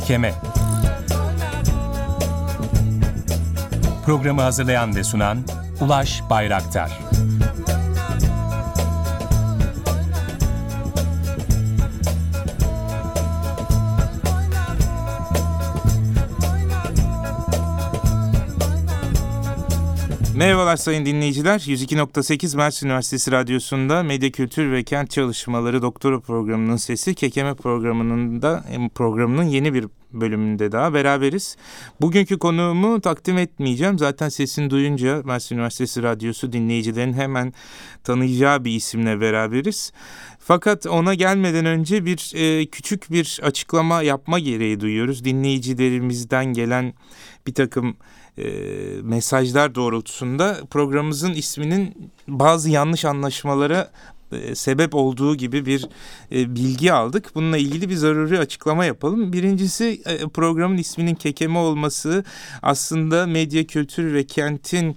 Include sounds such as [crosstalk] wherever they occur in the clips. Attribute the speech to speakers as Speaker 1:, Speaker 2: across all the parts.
Speaker 1: Kekeme. Programı hazırlayan ve sunan Ulaş Bayraktar
Speaker 2: Merhabalar sayın dinleyiciler. 102.8 Mersin Üniversitesi Radyosu'nda Medya Kültür ve Kent Çalışmaları Doktora Programı'nın sesi Kekeme programının da programının yeni bir bölümünde daha beraberiz. Bugünkü konuğumu takdim etmeyeceğim. Zaten sesini duyunca Mersin Üniversitesi Radyosu dinleyicilerin hemen tanıyacağı bir isimle beraberiz. Fakat ona gelmeden önce bir e, küçük bir açıklama yapma gereği duyuyoruz. Dinleyicilerimizden gelen bir takım e, mesajlar doğrultusunda programımızın isminin bazı yanlış anlaşmalara e, sebep olduğu gibi bir e, bilgi aldık. Bununla ilgili bir zaruri açıklama yapalım. Birincisi e, programın isminin kekeme olması aslında medya, kültür ve kentin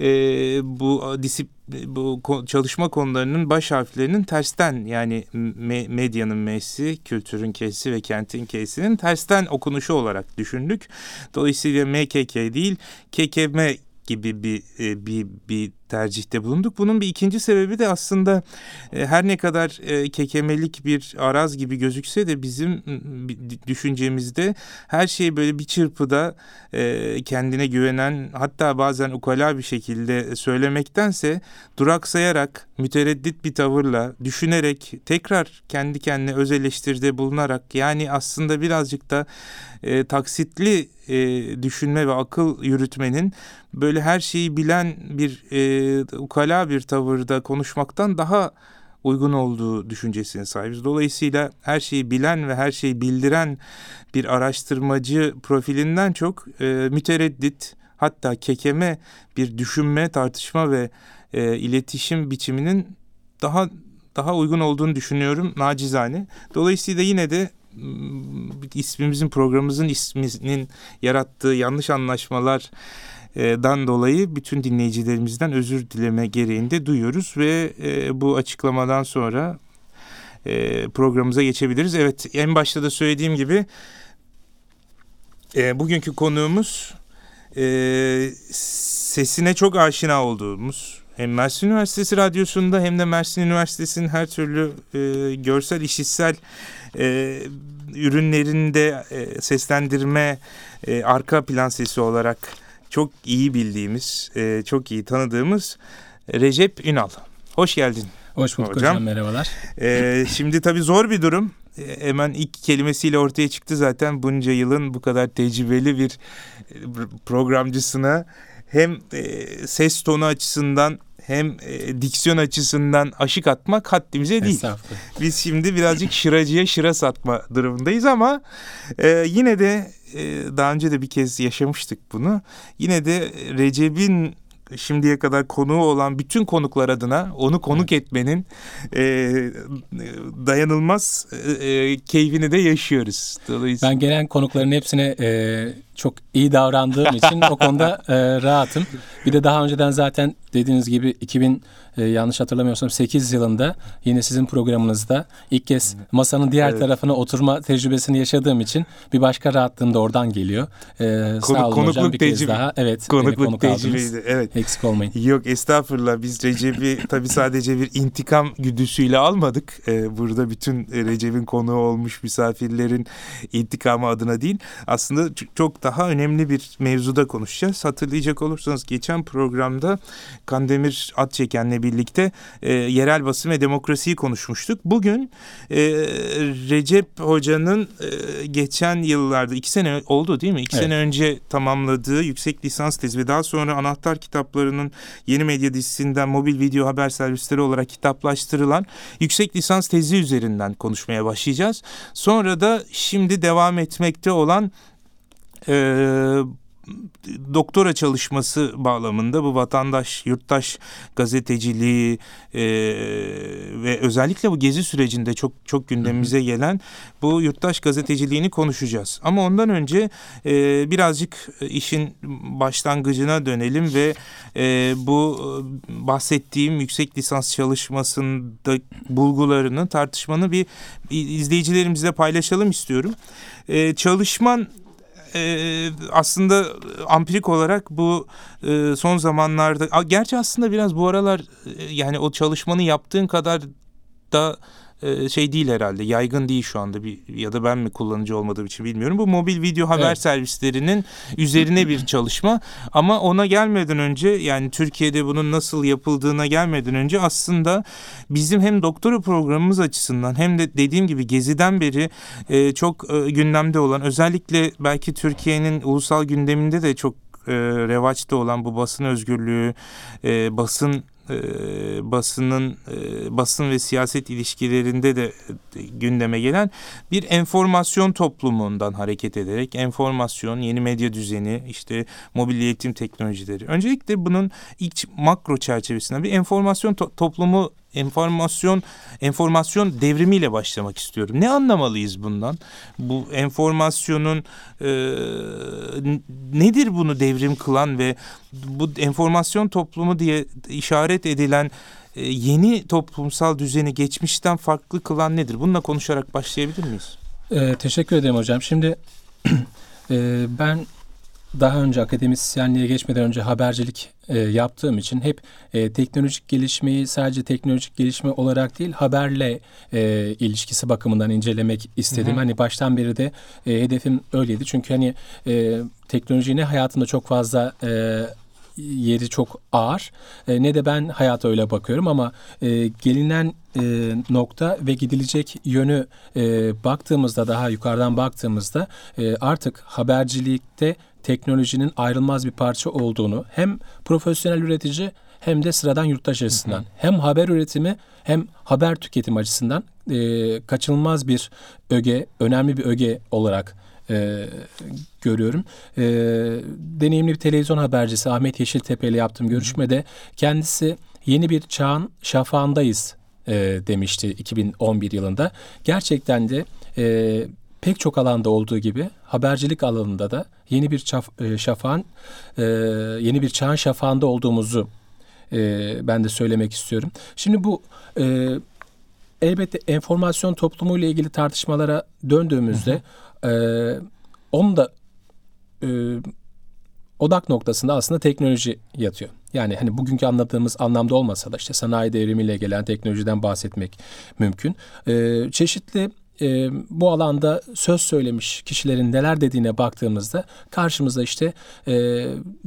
Speaker 2: e, bu disip bu çalışma konularının baş harflerinin tersten yani me, medyanın M'si, kültürün K'si ve kentin K'sinin tersten okunuşu olarak düşündük. Dolayısıyla MKK değil KKM gibi bir e, bir bir tercihte bulunduk. Bunun bir ikinci sebebi de aslında e, her ne kadar e, kekemelik bir araz gibi gözükse de bizim düşüncemizde her şey böyle bir çırpıda e, kendine güvenen hatta bazen ukala bir şekilde söylemektense duraksayarak mütereddit bir tavırla düşünerek tekrar kendi kendine öz eleştiride bulunarak yani aslında birazcık da e, taksitli e, düşünme ve akıl yürütmenin böyle her şeyi bilen bir e, ukala bir tavırda konuşmaktan daha uygun olduğu düşüncesine sahibiz. Dolayısıyla her şeyi bilen ve her şeyi bildiren bir araştırmacı profilinden çok e, mütereddit hatta kekeme bir düşünme, tartışma ve e, iletişim biçiminin daha daha uygun olduğunu düşünüyorum nacizane. Dolayısıyla yine de ismimizin programımızın isminin yarattığı yanlış anlaşmalar dan dolayı bütün dinleyicilerimizden özür dileme gereğinde duyuyoruz ve e, bu açıklamadan sonra e, programımıza geçebiliriz. Evet en başta da söylediğim gibi e, bugünkü konuğumuz sesine çok aşina olduğumuz hem Mersin Üniversitesi Radyosu'nda hem de Mersin Üniversitesi'nin her türlü e, görsel işitsel e, ürünlerinde e, seslendirme e, arka plan sesi olarak çok iyi bildiğimiz, e, çok iyi tanıdığımız Recep Ünal. Hoş geldin.
Speaker 3: Hoş bulduk hocam, hocam merhabalar.
Speaker 2: E, şimdi tabii zor bir durum. E, hemen ilk kelimesiyle ortaya çıktı zaten bunca yılın bu kadar tecrübeli bir e, programcısına hem e, ses tonu açısından hem e, diksiyon açısından aşık atmak haddimize değil. Biz şimdi birazcık şıracıya şıra satma durumundayız ama e, yine de daha önce de bir kez yaşamıştık bunu. Yine de Recep'in şimdiye kadar konuğu olan bütün konuklar adına onu konuk etmenin e, dayanılmaz e, e, keyfini de yaşıyoruz.
Speaker 3: Dolayısıyla... Ben gelen konukların hepsine e, çok iyi davrandığım için o konuda [laughs] e, rahatım. Bir de daha önceden zaten dediğiniz gibi 2000 e, yanlış hatırlamıyorsam 8 yılında yine sizin programınızda ilk kez masanın diğer evet. tarafına oturma tecrübesini yaşadığım için bir başka rahatlığım da oradan geliyor.
Speaker 2: E, Konu, sağ olun konukluk hocam bir tecrübe. kez daha.
Speaker 3: Evet.
Speaker 2: Konukluk konuk tecrübeydi. Evet.
Speaker 3: Eksik olmayın.
Speaker 2: Yok estağfurullah biz Recep'i [laughs] tabii sadece bir intikam güdüsüyle almadık. Ee, burada bütün Recep'in konuğu olmuş misafirlerin intikamı adına değil. Aslında çok daha önemli bir mevzuda konuşacağız. Hatırlayacak olursanız geçen programda Kandemir Atçeken'le birlikte e, yerel basın ve demokrasiyi konuşmuştuk. Bugün e, Recep Hoca'nın e, geçen yıllarda iki sene oldu değil mi? İki evet. sene önce tamamladığı yüksek lisans tezi ve daha sonra anahtar kitaplarının yeni medya dizisinden mobil video haber servisleri olarak kitaplaştırılan yüksek lisans tezi üzerinden konuşmaya başlayacağız. Sonra da şimdi devam etmekte olan e, doktora çalışması bağlamında bu vatandaş, yurttaş gazeteciliği e, ve özellikle bu gezi sürecinde çok çok gündemimize gelen bu yurttaş gazeteciliğini konuşacağız. Ama ondan önce e, birazcık işin başlangıcına dönelim ve e, bu bahsettiğim yüksek lisans çalışmasında bulgularını tartışmanı bir izleyicilerimizle paylaşalım istiyorum. E, çalışman e, aslında ampirik olarak bu e, son zamanlarda gerçi aslında biraz bu aralar e, yani o çalışmanı yaptığın kadar da e, şey değil herhalde yaygın değil şu anda bir ya da ben mi kullanıcı olmadığım için bilmiyorum. Bu mobil video haber evet. servislerinin üzerine bir çalışma ama ona gelmeden önce yani Türkiye'de bunun nasıl yapıldığına gelmeden önce aslında bizim hem doktora programımız açısından hem de dediğim gibi Gezi'den beri e, çok e, gündemde olan özellikle belki Türkiye'nin ulusal gündeminde de çok e, revaçta olan bu basın özgürlüğü, e, basın e, basının e, basın ve siyaset ilişkilerinde de e, gündeme gelen bir enformasyon toplumundan hareket ederek enformasyon, yeni medya düzeni, işte mobil iletim teknolojileri. Öncelikle bunun ilk makro çerçevesinden bir enformasyon to- toplumu enformasyon enformasyon devrimiyle başlamak istiyorum. Ne anlamalıyız bundan? Bu enformasyonun e, nedir bunu devrim kılan ve bu enformasyon toplumu diye işaret edilen e, yeni toplumsal düzeni geçmişten farklı kılan nedir? Bununla konuşarak başlayabilir miyiz?
Speaker 3: E, teşekkür ederim hocam. Şimdi [clears throat] e, ben daha önce akademisyenliğe geçmeden önce habercilik e, yaptığım için hep e, teknolojik gelişmeyi sadece teknolojik gelişme olarak değil haberle e, ilişkisi bakımından incelemek istedim. Hı hı. Hani baştan beri de e, hedefim öyleydi. Çünkü hani e, teknoloji hayatımda çok fazla e, yeri çok ağır. E, ne de ben hayata öyle bakıyorum ama e, gelinen e, nokta ve gidilecek yönü e, baktığımızda daha yukarıdan baktığımızda e, artık habercilikte teknolojinin ayrılmaz bir parça olduğunu hem profesyonel üretici hem de sıradan yurttaş açısından hı hı. hem haber üretimi hem haber tüketim açısından e, kaçınılmaz bir öge, önemli bir öge olarak e, görüyorum. E, deneyimli bir televizyon habercisi Ahmet Yeşiltepe ile yaptığım görüşmede kendisi yeni bir çağın şafağındayız e, demişti 2011 yılında. Gerçekten de e, pek çok alanda olduğu gibi habercilik alanında da yeni bir çaf, e, şafağın e, yeni bir çağın şafağında olduğumuzu e, ben de söylemek istiyorum. Şimdi bu e, elbette enformasyon toplumu ile ilgili tartışmalara döndüğümüzde. E, onun da e, odak noktasında aslında teknoloji yatıyor. Yani hani bugünkü anladığımız anlamda olmasa da işte sanayi devrimiyle gelen teknolojiden bahsetmek mümkün. E, çeşitli e, bu alanda söz söylemiş kişilerin neler dediğine baktığımızda karşımızda işte e,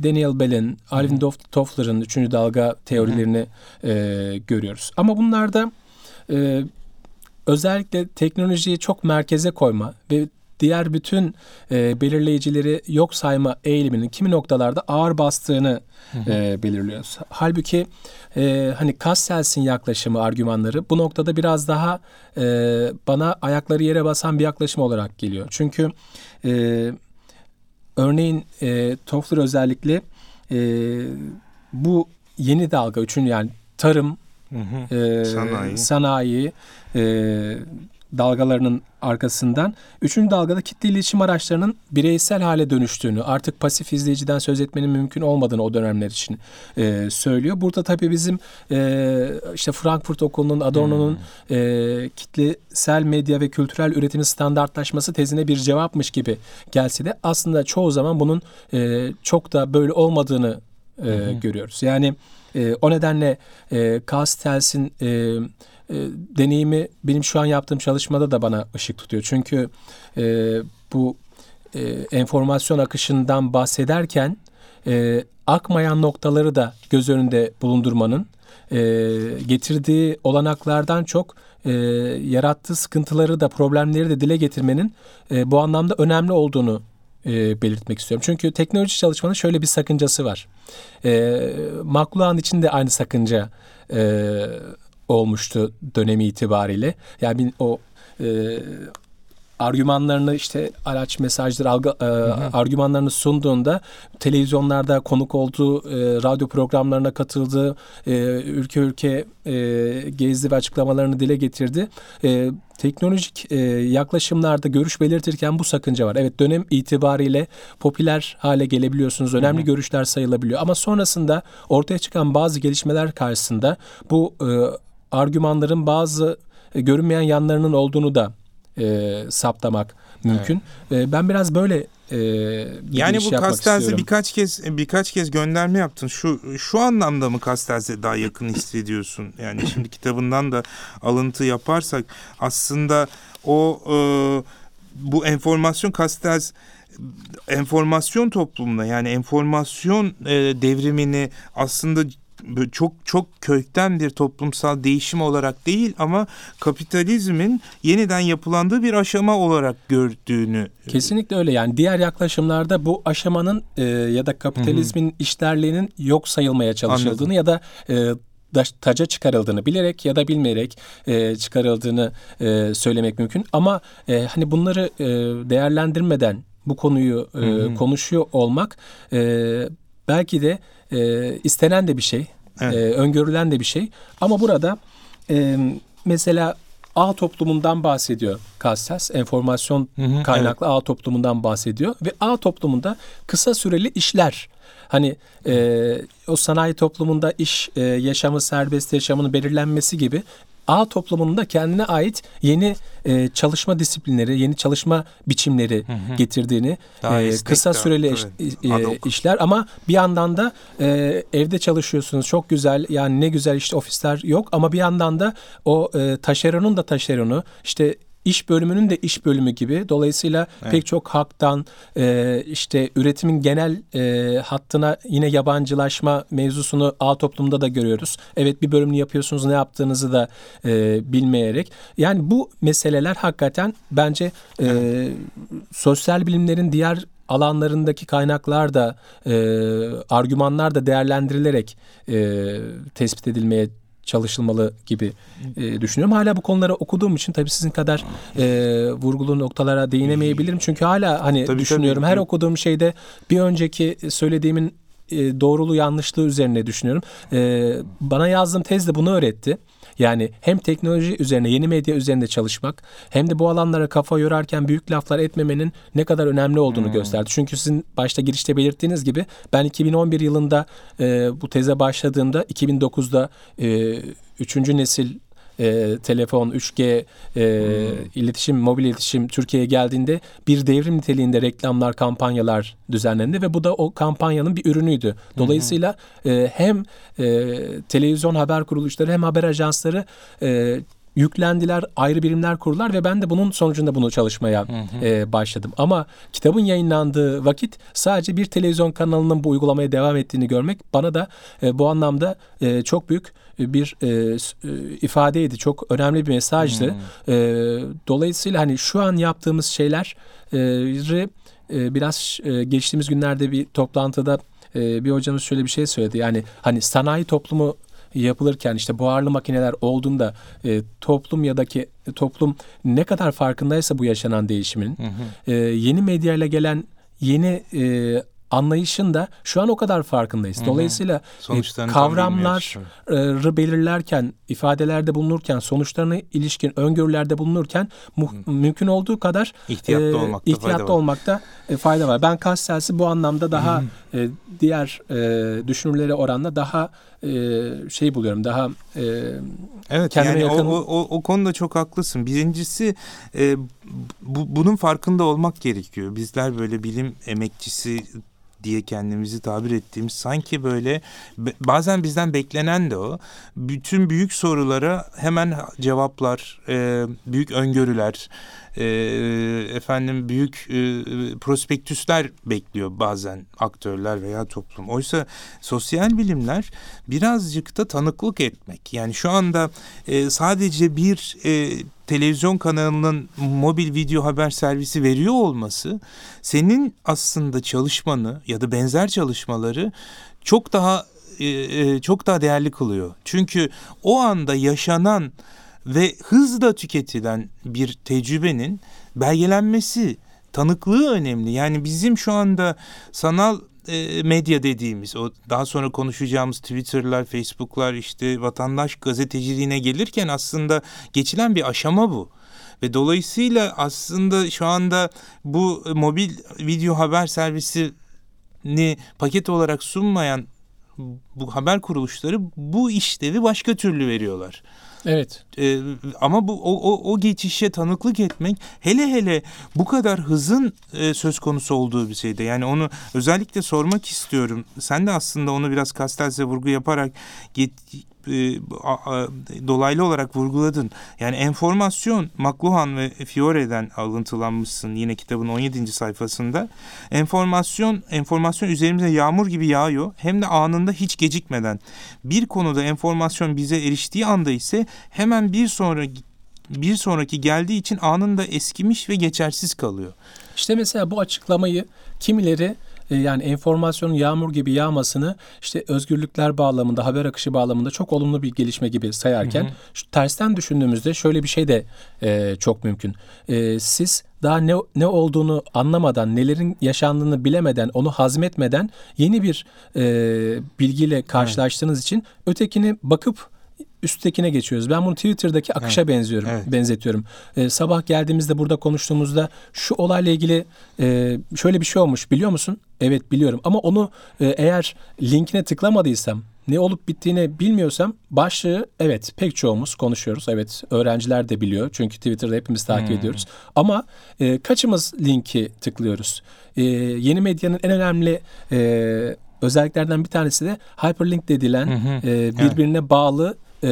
Speaker 3: Daniel Bell'in, Alvin Toffler'ın üçüncü dalga teorilerini e, görüyoruz. Ama bunlarda e, özellikle teknolojiyi çok merkeze koyma ve diğer bütün e, belirleyicileri yok sayma eğiliminin kimi noktalarda ağır bastığını E, belirliyoruz. Halbuki e, hani Castells'in yaklaşımı, argümanları bu noktada biraz daha e, bana ayakları yere basan bir yaklaşım olarak geliyor. Çünkü e, örneğin e, Toffler özellikle e, bu yeni dalga, üçün yani tarım, hı hı. E, sanayi, sanayi e, dalgalarının arkasından üçüncü dalgada kitle iletişim araçlarının bireysel hale dönüştüğünü, artık pasif izleyiciden söz etmenin mümkün olmadığını o dönemler için e, söylüyor. Burada tabii bizim e, işte Frankfurt Okulu'nun, Adorno'nun hmm. e, kitlesel medya ve kültürel üretimin standartlaşması tezine bir cevapmış gibi gelse de aslında çoğu zaman bunun e, çok da böyle olmadığını e, hmm. görüyoruz. Yani e, o nedenle e, Castells'in e, e, deneyimi benim şu an yaptığım çalışmada da bana ışık tutuyor. Çünkü e, bu e, enformasyon akışından bahsederken e, akmayan noktaları da göz önünde bulundurmanın e, getirdiği olanaklardan çok e, yarattığı sıkıntıları da problemleri de dile getirmenin e, bu anlamda önemli olduğunu e, belirtmek istiyorum. Çünkü teknoloji çalışmanın şöyle bir sakıncası var. E, Makluhan için de aynı sakınca e, olmuştu dönemi itibariyle. Yani o e, argümanlarını işte araç mesajları algı, e, argümanlarını sunduğunda televizyonlarda konuk olduğu e, radyo programlarına katıldı e, ülke ülke e, gezdi ve açıklamalarını dile getirdi. E, teknolojik e, yaklaşımlarda görüş belirtirken bu sakınca var. Evet dönem itibariyle popüler hale gelebiliyorsunuz. Önemli Hı-hı. görüşler sayılabiliyor. Ama sonrasında ortaya çıkan bazı gelişmeler karşısında bu e, argümanların bazı e, görünmeyen yanlarının olduğunu da e, saptamak mümkün. Evet. E, ben biraz böyle e, bir
Speaker 2: yani bu Castells'e birkaç kez birkaç kez gönderme yaptın. Şu şu anlamda mı Castells'e daha yakın hissediyorsun? Yani [laughs] şimdi kitabından da alıntı yaparsak aslında o e, bu enformasyon Castells enformasyon toplumuna yani enformasyon e, devrimini aslında çok çok kökten bir toplumsal değişim olarak değil ama kapitalizmin yeniden yapılandığı bir aşama olarak gördüğünü.
Speaker 3: Kesinlikle öyle yani diğer yaklaşımlarda bu aşamanın e, ya da kapitalizmin Hı-hı. işlerliğinin yok sayılmaya çalışıldığını Anladım. ya da e, taca çıkarıldığını bilerek ya da bilmeyerek e, çıkarıldığını e, söylemek mümkün. Ama e, hani bunları e, değerlendirmeden bu konuyu e, konuşuyor olmak e, belki de e, istenen de bir şey, evet. e, öngörülen de bir şey. Ama burada e, mesela ağ toplumundan bahsediyor Kastas. Enformasyon hı hı, kaynaklı evet. ağ toplumundan bahsediyor. Ve ağ toplumunda kısa süreli işler Hani e, o sanayi toplumunda iş e, yaşamı, serbest yaşamının belirlenmesi gibi ağ toplumunda kendine ait yeni e, çalışma disiplinleri, yeni çalışma biçimleri hı hı. getirdiğini, e, kısa süreli iş, e, işler. Ama bir yandan da e, evde çalışıyorsunuz çok güzel yani ne güzel işte ofisler yok. Ama bir yandan da o e, taşeronun da taşeronu işte iş bölümünün de iş bölümü gibi. Dolayısıyla evet. pek çok haktan e, işte üretimin genel e, hattına yine yabancılaşma mevzusunu ağ toplumda da görüyoruz. Evet bir bölümünü yapıyorsunuz ne yaptığınızı da e, bilmeyerek. Yani bu meseleler hakikaten bence e, evet. sosyal bilimlerin diğer alanlarındaki kaynaklar da e, argümanlar da değerlendirilerek e, tespit edilmeye çalışılmalı gibi e, düşünüyorum. Hala bu konuları okuduğum için tabii sizin kadar e, vurgulu noktalara değinemeyebilirim. Çünkü hala hani tabii, düşünüyorum tabii. her okuduğum şeyde bir önceki söylediğimin e, doğruluğu yanlışlığı üzerine düşünüyorum. E, bana yazdığım tez de bunu öğretti. Yani hem teknoloji üzerine, yeni medya üzerinde çalışmak hem de bu alanlara kafa yorarken büyük laflar etmemenin ne kadar önemli olduğunu hmm. gösterdi. Çünkü sizin başta girişte belirttiğiniz gibi ben 2011 yılında e, bu teze başladığımda 2009'da e, üçüncü nesil e, telefon, 3G e, hmm. iletişim, mobil iletişim Türkiye'ye geldiğinde bir devrim niteliğinde reklamlar, kampanyalar düzenlendi ve bu da o kampanyanın bir ürünüydü. Dolayısıyla e, hem e, televizyon haber kuruluşları hem haber ajansları e, yüklendiler, ayrı birimler kurdular ve ben de bunun sonucunda bunu çalışmaya hı hı. E, başladım. Ama kitabın yayınlandığı vakit sadece bir televizyon kanalının bu uygulamaya devam ettiğini görmek bana da e, bu anlamda e, çok büyük bir e, e, ifadeydi. Çok önemli bir mesajdı. Hmm. E, dolayısıyla hani şu an yaptığımız şeyler e, biraz e, geçtiğimiz günlerde bir toplantıda e, bir hocamız şöyle bir şey söyledi. Yani hani sanayi toplumu yapılırken işte buharlı makineler olduğunda e, toplum ya da ki toplum ne kadar farkındaysa bu yaşanan değişimin hı hı. E, yeni medyayla gelen yeni e, anlayışın da şu an o kadar farkındayız. Dolayısıyla e, kavramları belirlerken, ifadelerde bulunurken, sonuçlarına ilişkin öngörülerde bulunurken mu- mümkün olduğu kadar
Speaker 2: ihtiyatlı, e, olmakta,
Speaker 3: ihtiyatlı
Speaker 2: fayda
Speaker 3: olmakta e, fayda var. Ben Castells'i bu anlamda daha e, diğer e, düşünürlere oranla daha e, şey buluyorum. Daha e,
Speaker 2: Evet yani yakın. O, o, o konuda çok haklısın. Birincisi e, bu, bunun farkında olmak gerekiyor. Bizler böyle bilim emekçisi diye kendimizi tabir ettiğimiz sanki böyle bazen bizden beklenen de o. Bütün büyük sorulara hemen cevaplar, e, büyük öngörüler, e, efendim büyük e, prospektüsler bekliyor bazen aktörler veya toplum. Oysa sosyal bilimler birazcık da tanıklık etmek. Yani şu anda e, sadece bir e, televizyon kanalının mobil video haber servisi veriyor olması senin aslında çalışmanı ya da benzer çalışmaları çok daha e, e çok daha değerli kılıyor. Çünkü o anda yaşanan ve hızla tüketilen bir tecrübenin belgelenmesi, tanıklığı önemli. Yani bizim şu anda sanal e, medya dediğimiz o daha sonra konuşacağımız Twitter'lar, Facebook'lar işte vatandaş gazeteciliğine gelirken aslında geçilen bir aşama bu. Ve dolayısıyla aslında şu anda bu mobil video haber servisini paket olarak sunmayan bu haber kuruluşları bu işlevi başka türlü veriyorlar.
Speaker 3: Evet.
Speaker 2: Ee, ama bu o, o, o geçişe tanıklık etmek hele hele bu kadar hızın e, söz konusu olduğu bir şeyde. Yani onu özellikle sormak istiyorum. Sen de aslında onu biraz kastelse vurgu yaparak get, e, dolaylı olarak vurguladın. Yani enformasyon McLuhan ve Fiore'den alıntılanmışsın yine kitabın 17. sayfasında. Enformasyon enformasyon üzerimize yağmur gibi yağıyor. Hem de anında hiç gecikmeden. Bir konuda enformasyon bize eriştiği anda ise hemen bir sonra bir sonraki geldiği için anında eskimiş ve geçersiz kalıyor.
Speaker 3: İşte mesela bu açıklamayı kimileri e, yani enformasyonun yağmur gibi yağmasını işte özgürlükler bağlamında, haber akışı bağlamında çok olumlu bir gelişme gibi sayarken hı hı. Şu, tersten düşündüğümüzde şöyle bir şey de e, çok mümkün. E, siz daha ne ne olduğunu anlamadan, nelerin yaşandığını bilemeden, onu hazmetmeden yeni bir e, bilgiyle karşılaştığınız evet. için ötekini bakıp üsttekine geçiyoruz. Ben bunu Twitter'daki akışa evet. benziyorum, evet. benzetiyorum. Ee, sabah geldiğimizde burada konuştuğumuzda şu olayla ilgili e, şöyle bir şey olmuş biliyor musun? Evet biliyorum ama onu e, eğer linkine tıklamadıysam ne olup bittiğini bilmiyorsam başlığı evet pek çoğumuz konuşuyoruz. Evet öğrenciler de biliyor çünkü Twitter'da hepimiz takip hmm. ediyoruz. Ama e, kaçımız linki tıklıyoruz? E, yeni medyanın en önemli e, özelliklerden bir tanesi de hyperlink dedilen hı E, birbirine evet. bağlı e,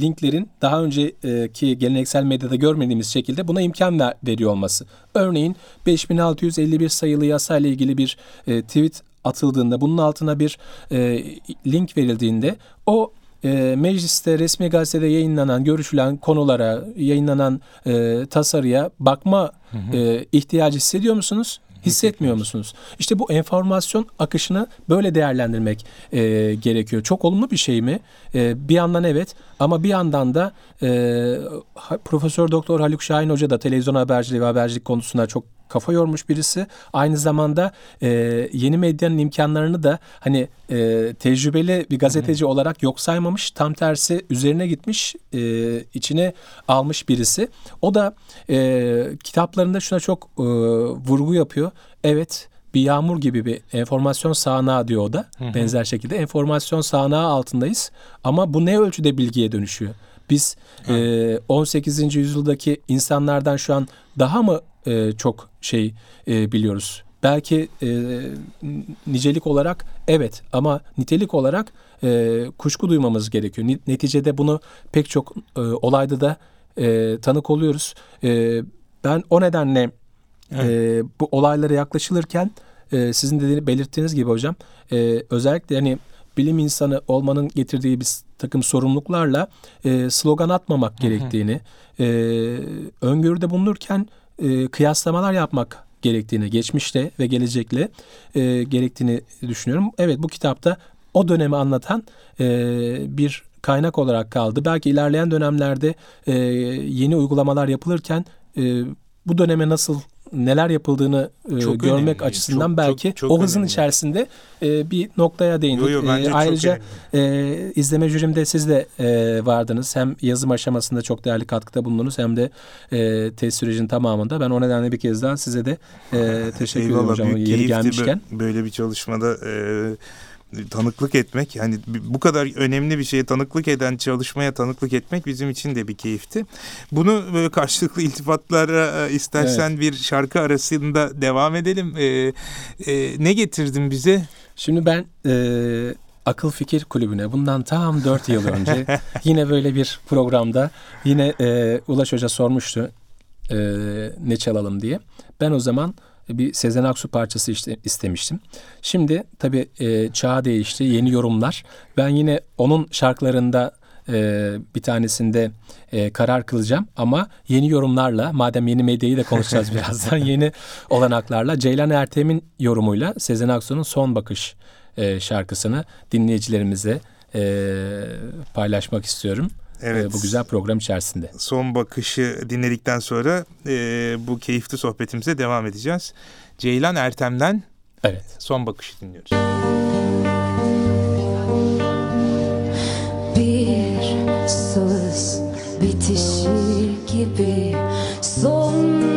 Speaker 3: linklerin daha önceki geleneksel medyada görmediğimiz şekilde buna imkan ver, veriyor olması. Örneğin 5651 sayılı yasa ile ilgili bir e, tweet atıldığında bunun altına bir e, link verildiğinde o e, mecliste resmi gazetede yayınlanan, görüşülen konulara, yayınlanan e, tasarıya bakma hı hı. E, ihtiyacı hissediyor musunuz? Hissetmiyor musunuz? İşte bu enformasyon akışını böyle değerlendirmek e, gerekiyor. Çok olumlu bir şey mi? E, bir yandan evet ama bir yandan da e, Profesör Doktor Haluk Şahin Hoca da televizyon haberciliği ve habercilik konusunda çok kafa yormuş birisi. Aynı zamanda e, yeni medyanın imkanlarını da hani e, tecrübeli bir gazeteci Hı-hı. olarak yok saymamış. Tam tersi üzerine gitmiş, e, içine almış birisi. O da e, kitaplarında şuna çok e, vurgu yapıyor. Evet bir yağmur gibi bir enformasyon sağanağı diyor o da. Hı hı. Benzer şekilde enformasyon sağanağı altındayız. Ama bu ne ölçüde bilgiye dönüşüyor? Biz e, 18. yüzyıldaki insanlardan şu an daha mı e, çok şey e, biliyoruz. Belki e, nicelik olarak evet ama nitelik olarak e, kuşku duymamız gerekiyor. Neticede bunu pek çok e, olayda da e, tanık oluyoruz. E, ben o nedenle evet. e, bu olaylara yaklaşılırken e, sizin dediğini belirttiğiniz gibi hocam e, özellikle hani bilim insanı olmanın getirdiği bir takım sorumluluklarla e, slogan atmamak gerektiğini, e, öngörüde bulunurken e, kıyaslamalar yapmak gerektiğini, geçmişte ve gelecekle e, gerektiğini düşünüyorum. Evet bu kitapta o dönemi anlatan e, bir kaynak olarak kaldı. Belki ilerleyen dönemlerde e, yeni uygulamalar yapılırken e, bu döneme nasıl neler yapıldığını e, çok görmek önemli. açısından çok, belki çok, çok o hızın önemli. içerisinde e, bir noktaya değindik. Yo, yo, e, ayrıca e, izleme jürimde siz de e, vardınız. Hem yazım aşamasında çok değerli katkıda bulundunuz hem de e, test sürecinin tamamında. Ben o nedenle bir kez daha size de e, teşekkür ederim hocam. Yeri gelmişken.
Speaker 2: Böyle bir çalışmada e, tanıklık etmek yani bu kadar önemli bir şeye tanıklık eden çalışmaya tanıklık etmek bizim için de bir keyifti. Bunu böyle karşılıklı iltifatlara e, istersen evet. bir şarkı arasında devam edelim. Ee, e, ne getirdin bize?
Speaker 3: Şimdi ben e, Akıl Fikir Kulübü'ne bundan tam dört yıl önce [laughs] yine böyle bir programda yine e, Ulaş Hoca sormuştu e, ne çalalım diye. Ben o zaman bir Sezen Aksu parçası işte istemiştim. Şimdi tabii e, çağ değişti, yeni yorumlar. Ben yine onun şarkılarında e, bir tanesinde e, karar kılacağım ama yeni yorumlarla madem yeni medyayı da konuşacağız [laughs] birazdan yeni olanaklarla Ceylan Ertem'in yorumuyla Sezen Aksu'nun Son Bakış e, şarkısını dinleyicilerimize e, paylaşmak istiyorum.
Speaker 2: Evet.
Speaker 3: bu güzel program içerisinde.
Speaker 2: Son bakışı dinledikten sonra e, bu keyifli sohbetimize devam edeceğiz. Ceylan Ertem'den
Speaker 3: Evet.
Speaker 2: son bakışı dinliyoruz.
Speaker 4: Bir söz bitişi gibi son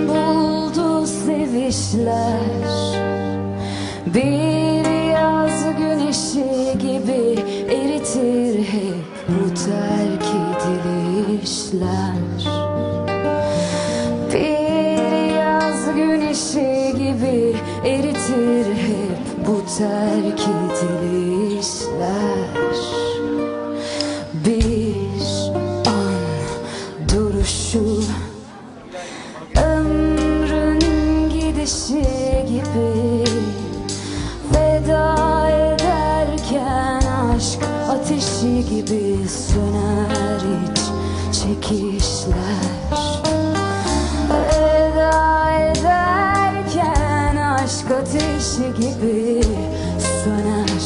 Speaker 4: buldu sevişler Bir yaz güneşi gibi eritir hep bu terk edilişler Bir yaz güneşi gibi eritir hep bu terk edilişler. Bir an duruşu Ömrün gidişi ateşi gibi söner hiç çekişler. Veda ederken aşk ateşi gibi söner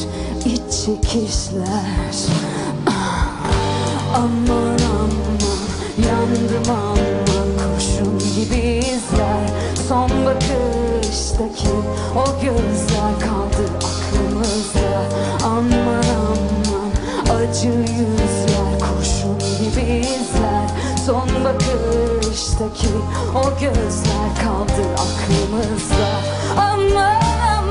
Speaker 4: iç çekişler. Aman aman yandım aman kurşun gibi izler. Son bakıştaki o gözler kaldı acı yüzler kurşun gibi izler. Son bakıştaki o gözler kaldı aklımızda. Aman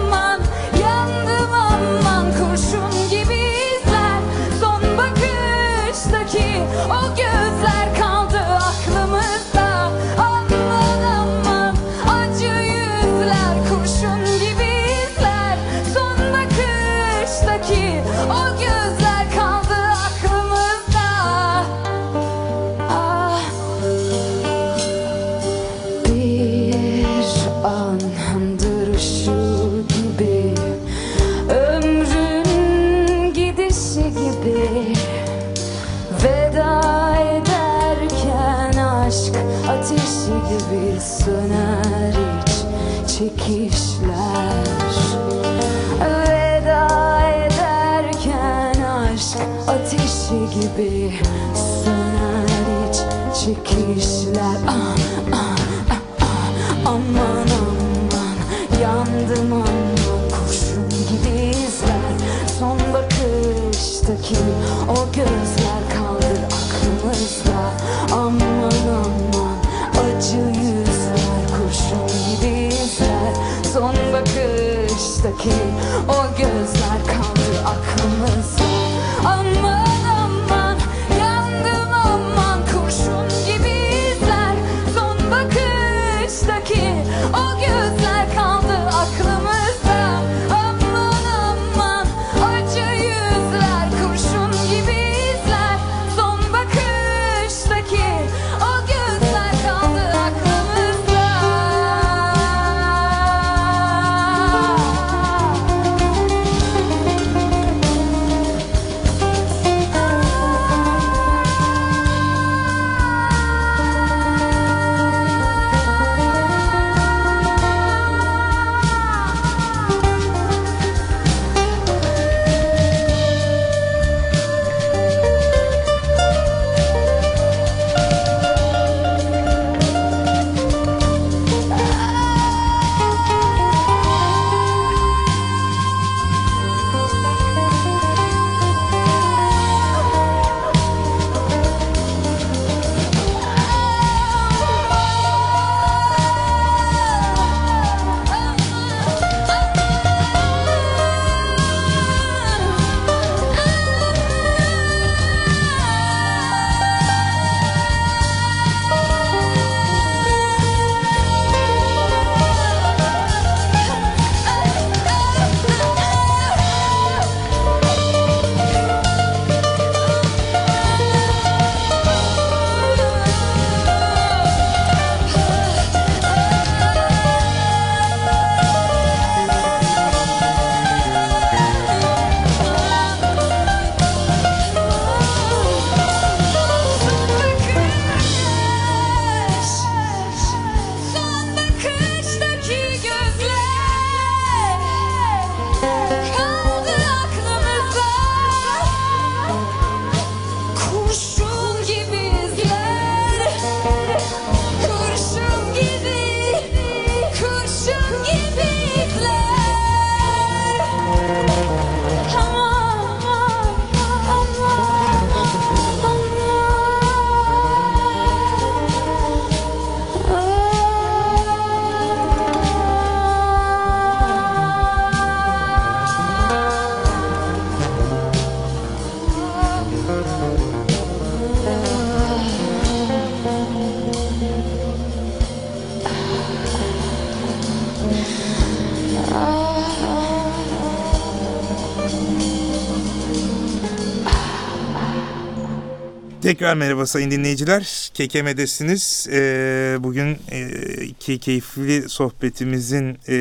Speaker 2: Tekrar merhaba sayın dinleyiciler. KKM'desiniz. Ee, bugün e, keyifli sohbetimizin e,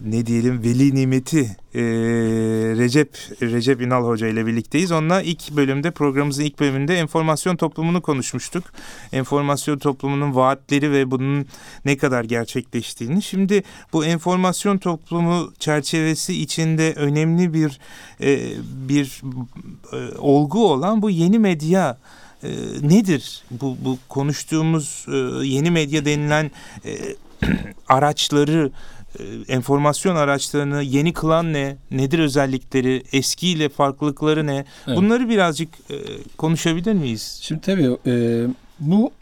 Speaker 2: ne diyelim veli nimeti e, Recep Recep İnal Hoca ile birlikteyiz. Onunla ilk bölümde programımızın ilk bölümünde enformasyon toplumunu konuşmuştuk. Enformasyon toplumunun vaatleri ve bunun ne kadar gerçekleştiğini. Şimdi bu enformasyon toplumu çerçevesi içinde önemli bir e, bir e, olgu olan bu yeni medya e, nedir? Bu, bu konuştuğumuz e, yeni medya denilen e, [clears throat] araçları enformasyon araçlarını yeni kılan ne? Nedir özellikleri? Eskiyle farklılıkları ne?
Speaker 3: Evet.
Speaker 2: Bunları birazcık e, konuşabilir miyiz?
Speaker 3: Şimdi tabii e, bu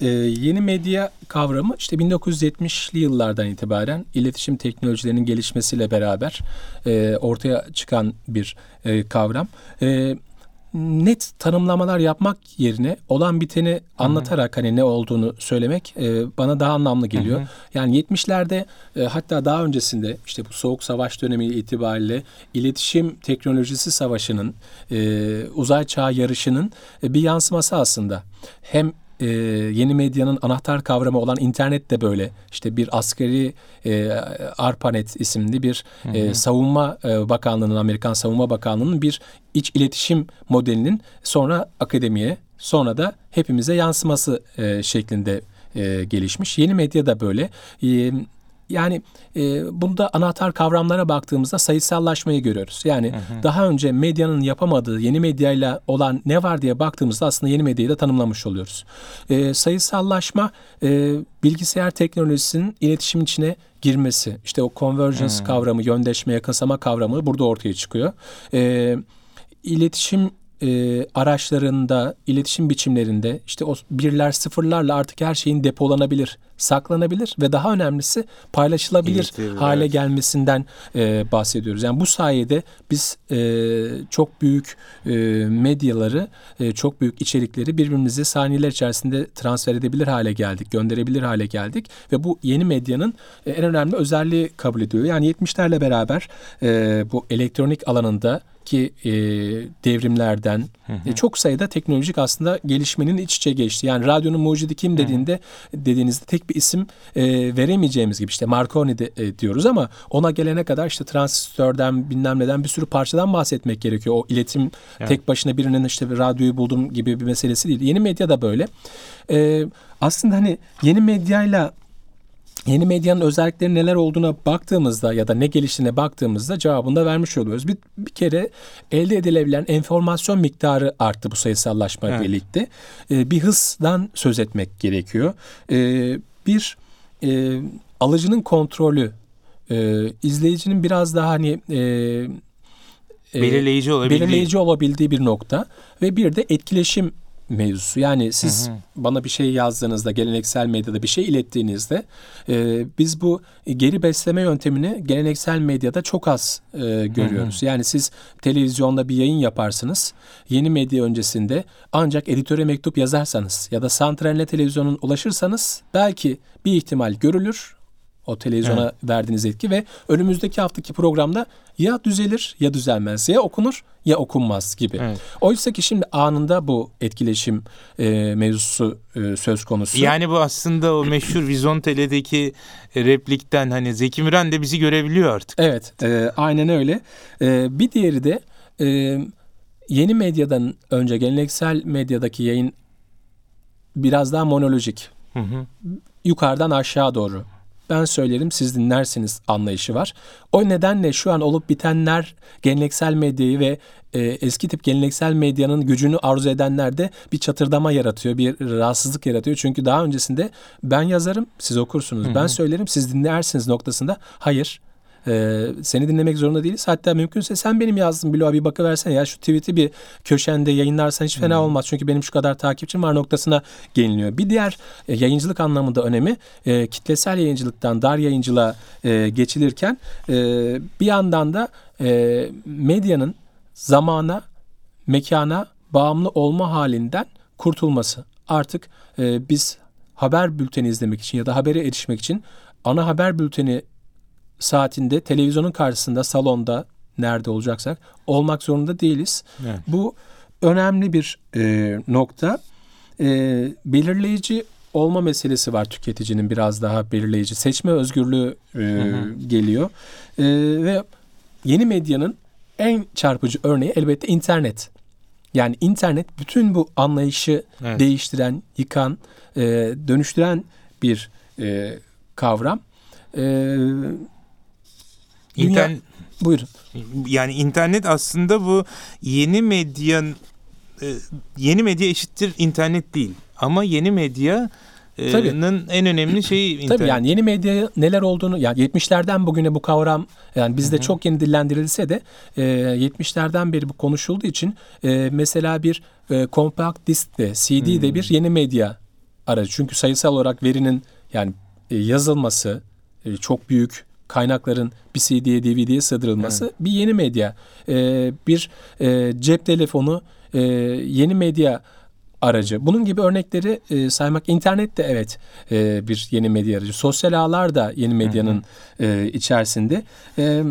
Speaker 3: e, yeni medya kavramı işte 1970'li yıllardan itibaren iletişim teknolojilerinin gelişmesiyle beraber e, ortaya çıkan bir e, kavram. E, net tanımlamalar yapmak yerine olan biteni anlatarak hani ne olduğunu söylemek e, bana daha anlamlı geliyor. Yani 70'lerde e, hatta daha öncesinde işte bu soğuk savaş dönemi itibariyle iletişim teknolojisi savaşının e, uzay çağı yarışının e, bir yansıması aslında. Hem e, yeni medyanın anahtar kavramı olan internet de böyle. İşte bir askeri e, ARPANET isimli bir e, savunma e, bakanlığının, Amerikan Savunma Bakanlığı'nın bir iç iletişim modelinin sonra akademiye sonra da hepimize yansıması e, şeklinde e, gelişmiş. Yeni medya da böyle. E, yani e, bunda anahtar kavramlara baktığımızda sayısallaşmayı görüyoruz. Yani daha önce medyanın yapamadığı yeni medyayla olan ne var diye baktığımızda aslında yeni medyayı da tanımlamış oluyoruz. E, sayısallaşma e, bilgisayar teknolojisinin iletişim içine girmesi. İşte o convergence kavramı, yöndeşme, yakınsama kavramı burada ortaya çıkıyor. E, iletişim e, araçlarında, iletişim biçimlerinde işte o birler sıfırlarla artık her şeyin depolanabilir, saklanabilir ve daha önemlisi paylaşılabilir
Speaker 2: İletilebilir,
Speaker 3: hale
Speaker 2: evet.
Speaker 3: gelmesinden e, bahsediyoruz. Yani bu sayede biz e, çok büyük e, medyaları, e, çok büyük içerikleri birbirimize saniyeler içerisinde transfer edebilir hale geldik, gönderebilir hale geldik ve bu yeni medyanın e, en önemli özelliği kabul ediyor. Yani 70'lerle beraber e, bu elektronik alanında ki e, devrimlerden e, çok sayıda teknolojik aslında gelişmenin iç içe geçti. Yani radyonun mucidi kim dediğinde dediğinizde tek bir isim e, veremeyeceğimiz gibi işte Marconi de, e, diyoruz ama ona gelene kadar işte transistörden bilmem neden bir sürü parçadan bahsetmek gerekiyor. O iletim tek başına birinin işte bir radyoyu buldum gibi bir meselesi değil. Yeni medya da böyle. E, aslında hani yeni medyayla Yeni medyanın özellikleri neler olduğuna baktığımızda ya da ne geliştiğine baktığımızda cevabını da vermiş oluyoruz. Bir, bir kere elde edilebilen enformasyon miktarı arttı bu sayısallaşmayla
Speaker 2: Evet.
Speaker 3: birlikte. Ee, bir hızdan söz etmek gerekiyor. Ee, bir e, alıcının kontrolü, e, izleyicinin biraz daha hani e, e,
Speaker 2: Belirleyici olabildiği.
Speaker 3: belirleyici olabildiği bir nokta ve bir de etkileşim mevzusu. Yani siz bana bir şey yazdığınızda, geleneksel medyada bir şey ilettiğinizde e, biz bu geri besleme yöntemini geleneksel medyada çok az e, görüyoruz. Yani siz televizyonda bir yayın yaparsınız. Yeni medya öncesinde ancak editöre mektup yazarsanız ya da santraline televizyonun ulaşırsanız belki bir ihtimal görülür o televizyona verdiğiniz etki ve önümüzdeki haftaki programda ya düzelir ya düzelmez ya okunur ya okunmaz gibi.
Speaker 2: Evet.
Speaker 3: Oysa ki şimdi anında bu etkileşim e, mevzusu e, söz konusu.
Speaker 2: Yani bu aslında o meşhur Vizontele'deki e, replikten hani Zeki Müren de bizi görebiliyor artık.
Speaker 3: Evet, e, aynen öyle. E, bir diğeri de e, yeni medyadan önce geleneksel medyadaki yayın biraz daha monolojik.
Speaker 2: Hı hı.
Speaker 3: yukarıdan aşağı doğru. Ben söylerim siz dinlersiniz anlayışı var. O nedenle şu an olup bitenler geleneksel medyayı ve e, eski tip geleneksel medyanın gücünü arzu edenlerde bir çatırdama yaratıyor, bir rahatsızlık yaratıyor. Çünkü daha öncesinde ben yazarım, siz okursunuz. Ben söylerim, siz dinlersiniz noktasında. Hayır. E, seni dinlemek zorunda değiliz. Hatta mümkünse sen benim yazdığım bloğa bir bakıversene ya şu tweet'i bir köşende yayınlarsan hiç fena olmaz. Çünkü benim şu kadar takipçim var noktasına geliniyor. Bir diğer e, yayıncılık anlamında önemi e, kitlesel yayıncılıktan dar yayıncılığa e, geçilirken e, bir yandan da e, medyanın zamana, mekana bağımlı olma halinden kurtulması. Artık e, biz haber bülteni izlemek için ya da habere erişmek için ana haber bülteni saatinde televizyonun karşısında salonda nerede olacaksak olmak zorunda değiliz.
Speaker 2: Evet.
Speaker 3: Bu önemli bir e, nokta. E, belirleyici olma meselesi var tüketicinin biraz daha belirleyici. Seçme özgürlüğü e, geliyor. E, ve yeni medyanın en çarpıcı örneği elbette internet. Yani internet bütün bu anlayışı
Speaker 2: Evet.
Speaker 3: değiştiren, yıkan, e, dönüştüren bir e, kavram. E, dünya-
Speaker 2: İnternet
Speaker 3: buyurun.
Speaker 2: yani internet aslında bu yeni medya e, yeni medya eşittir internet değil ama yeni medyanın
Speaker 3: Tabii.
Speaker 2: en önemli şeyi internet.
Speaker 3: Tabii yani yeni medya neler olduğunu yani 70'lerden bugüne bu kavram yani bizde çok yeni dillendirilse de e, 70'lerden beri bu konuşulduğu için e, mesela bir e, compact disk de CD de bir yeni medya aracı. Çünkü sayısal olarak verinin yani e, yazılması e, çok büyük kaynakların bir CD'ye DVD'ye sığdırılması bir yeni medya. E, bir e, cep telefonu e, yeni medya aracı. Bunun gibi örnekleri e, saymak internet de evet e, bir yeni medya aracı. Sosyal ağlar da yeni medyanın e, içerisinde. E,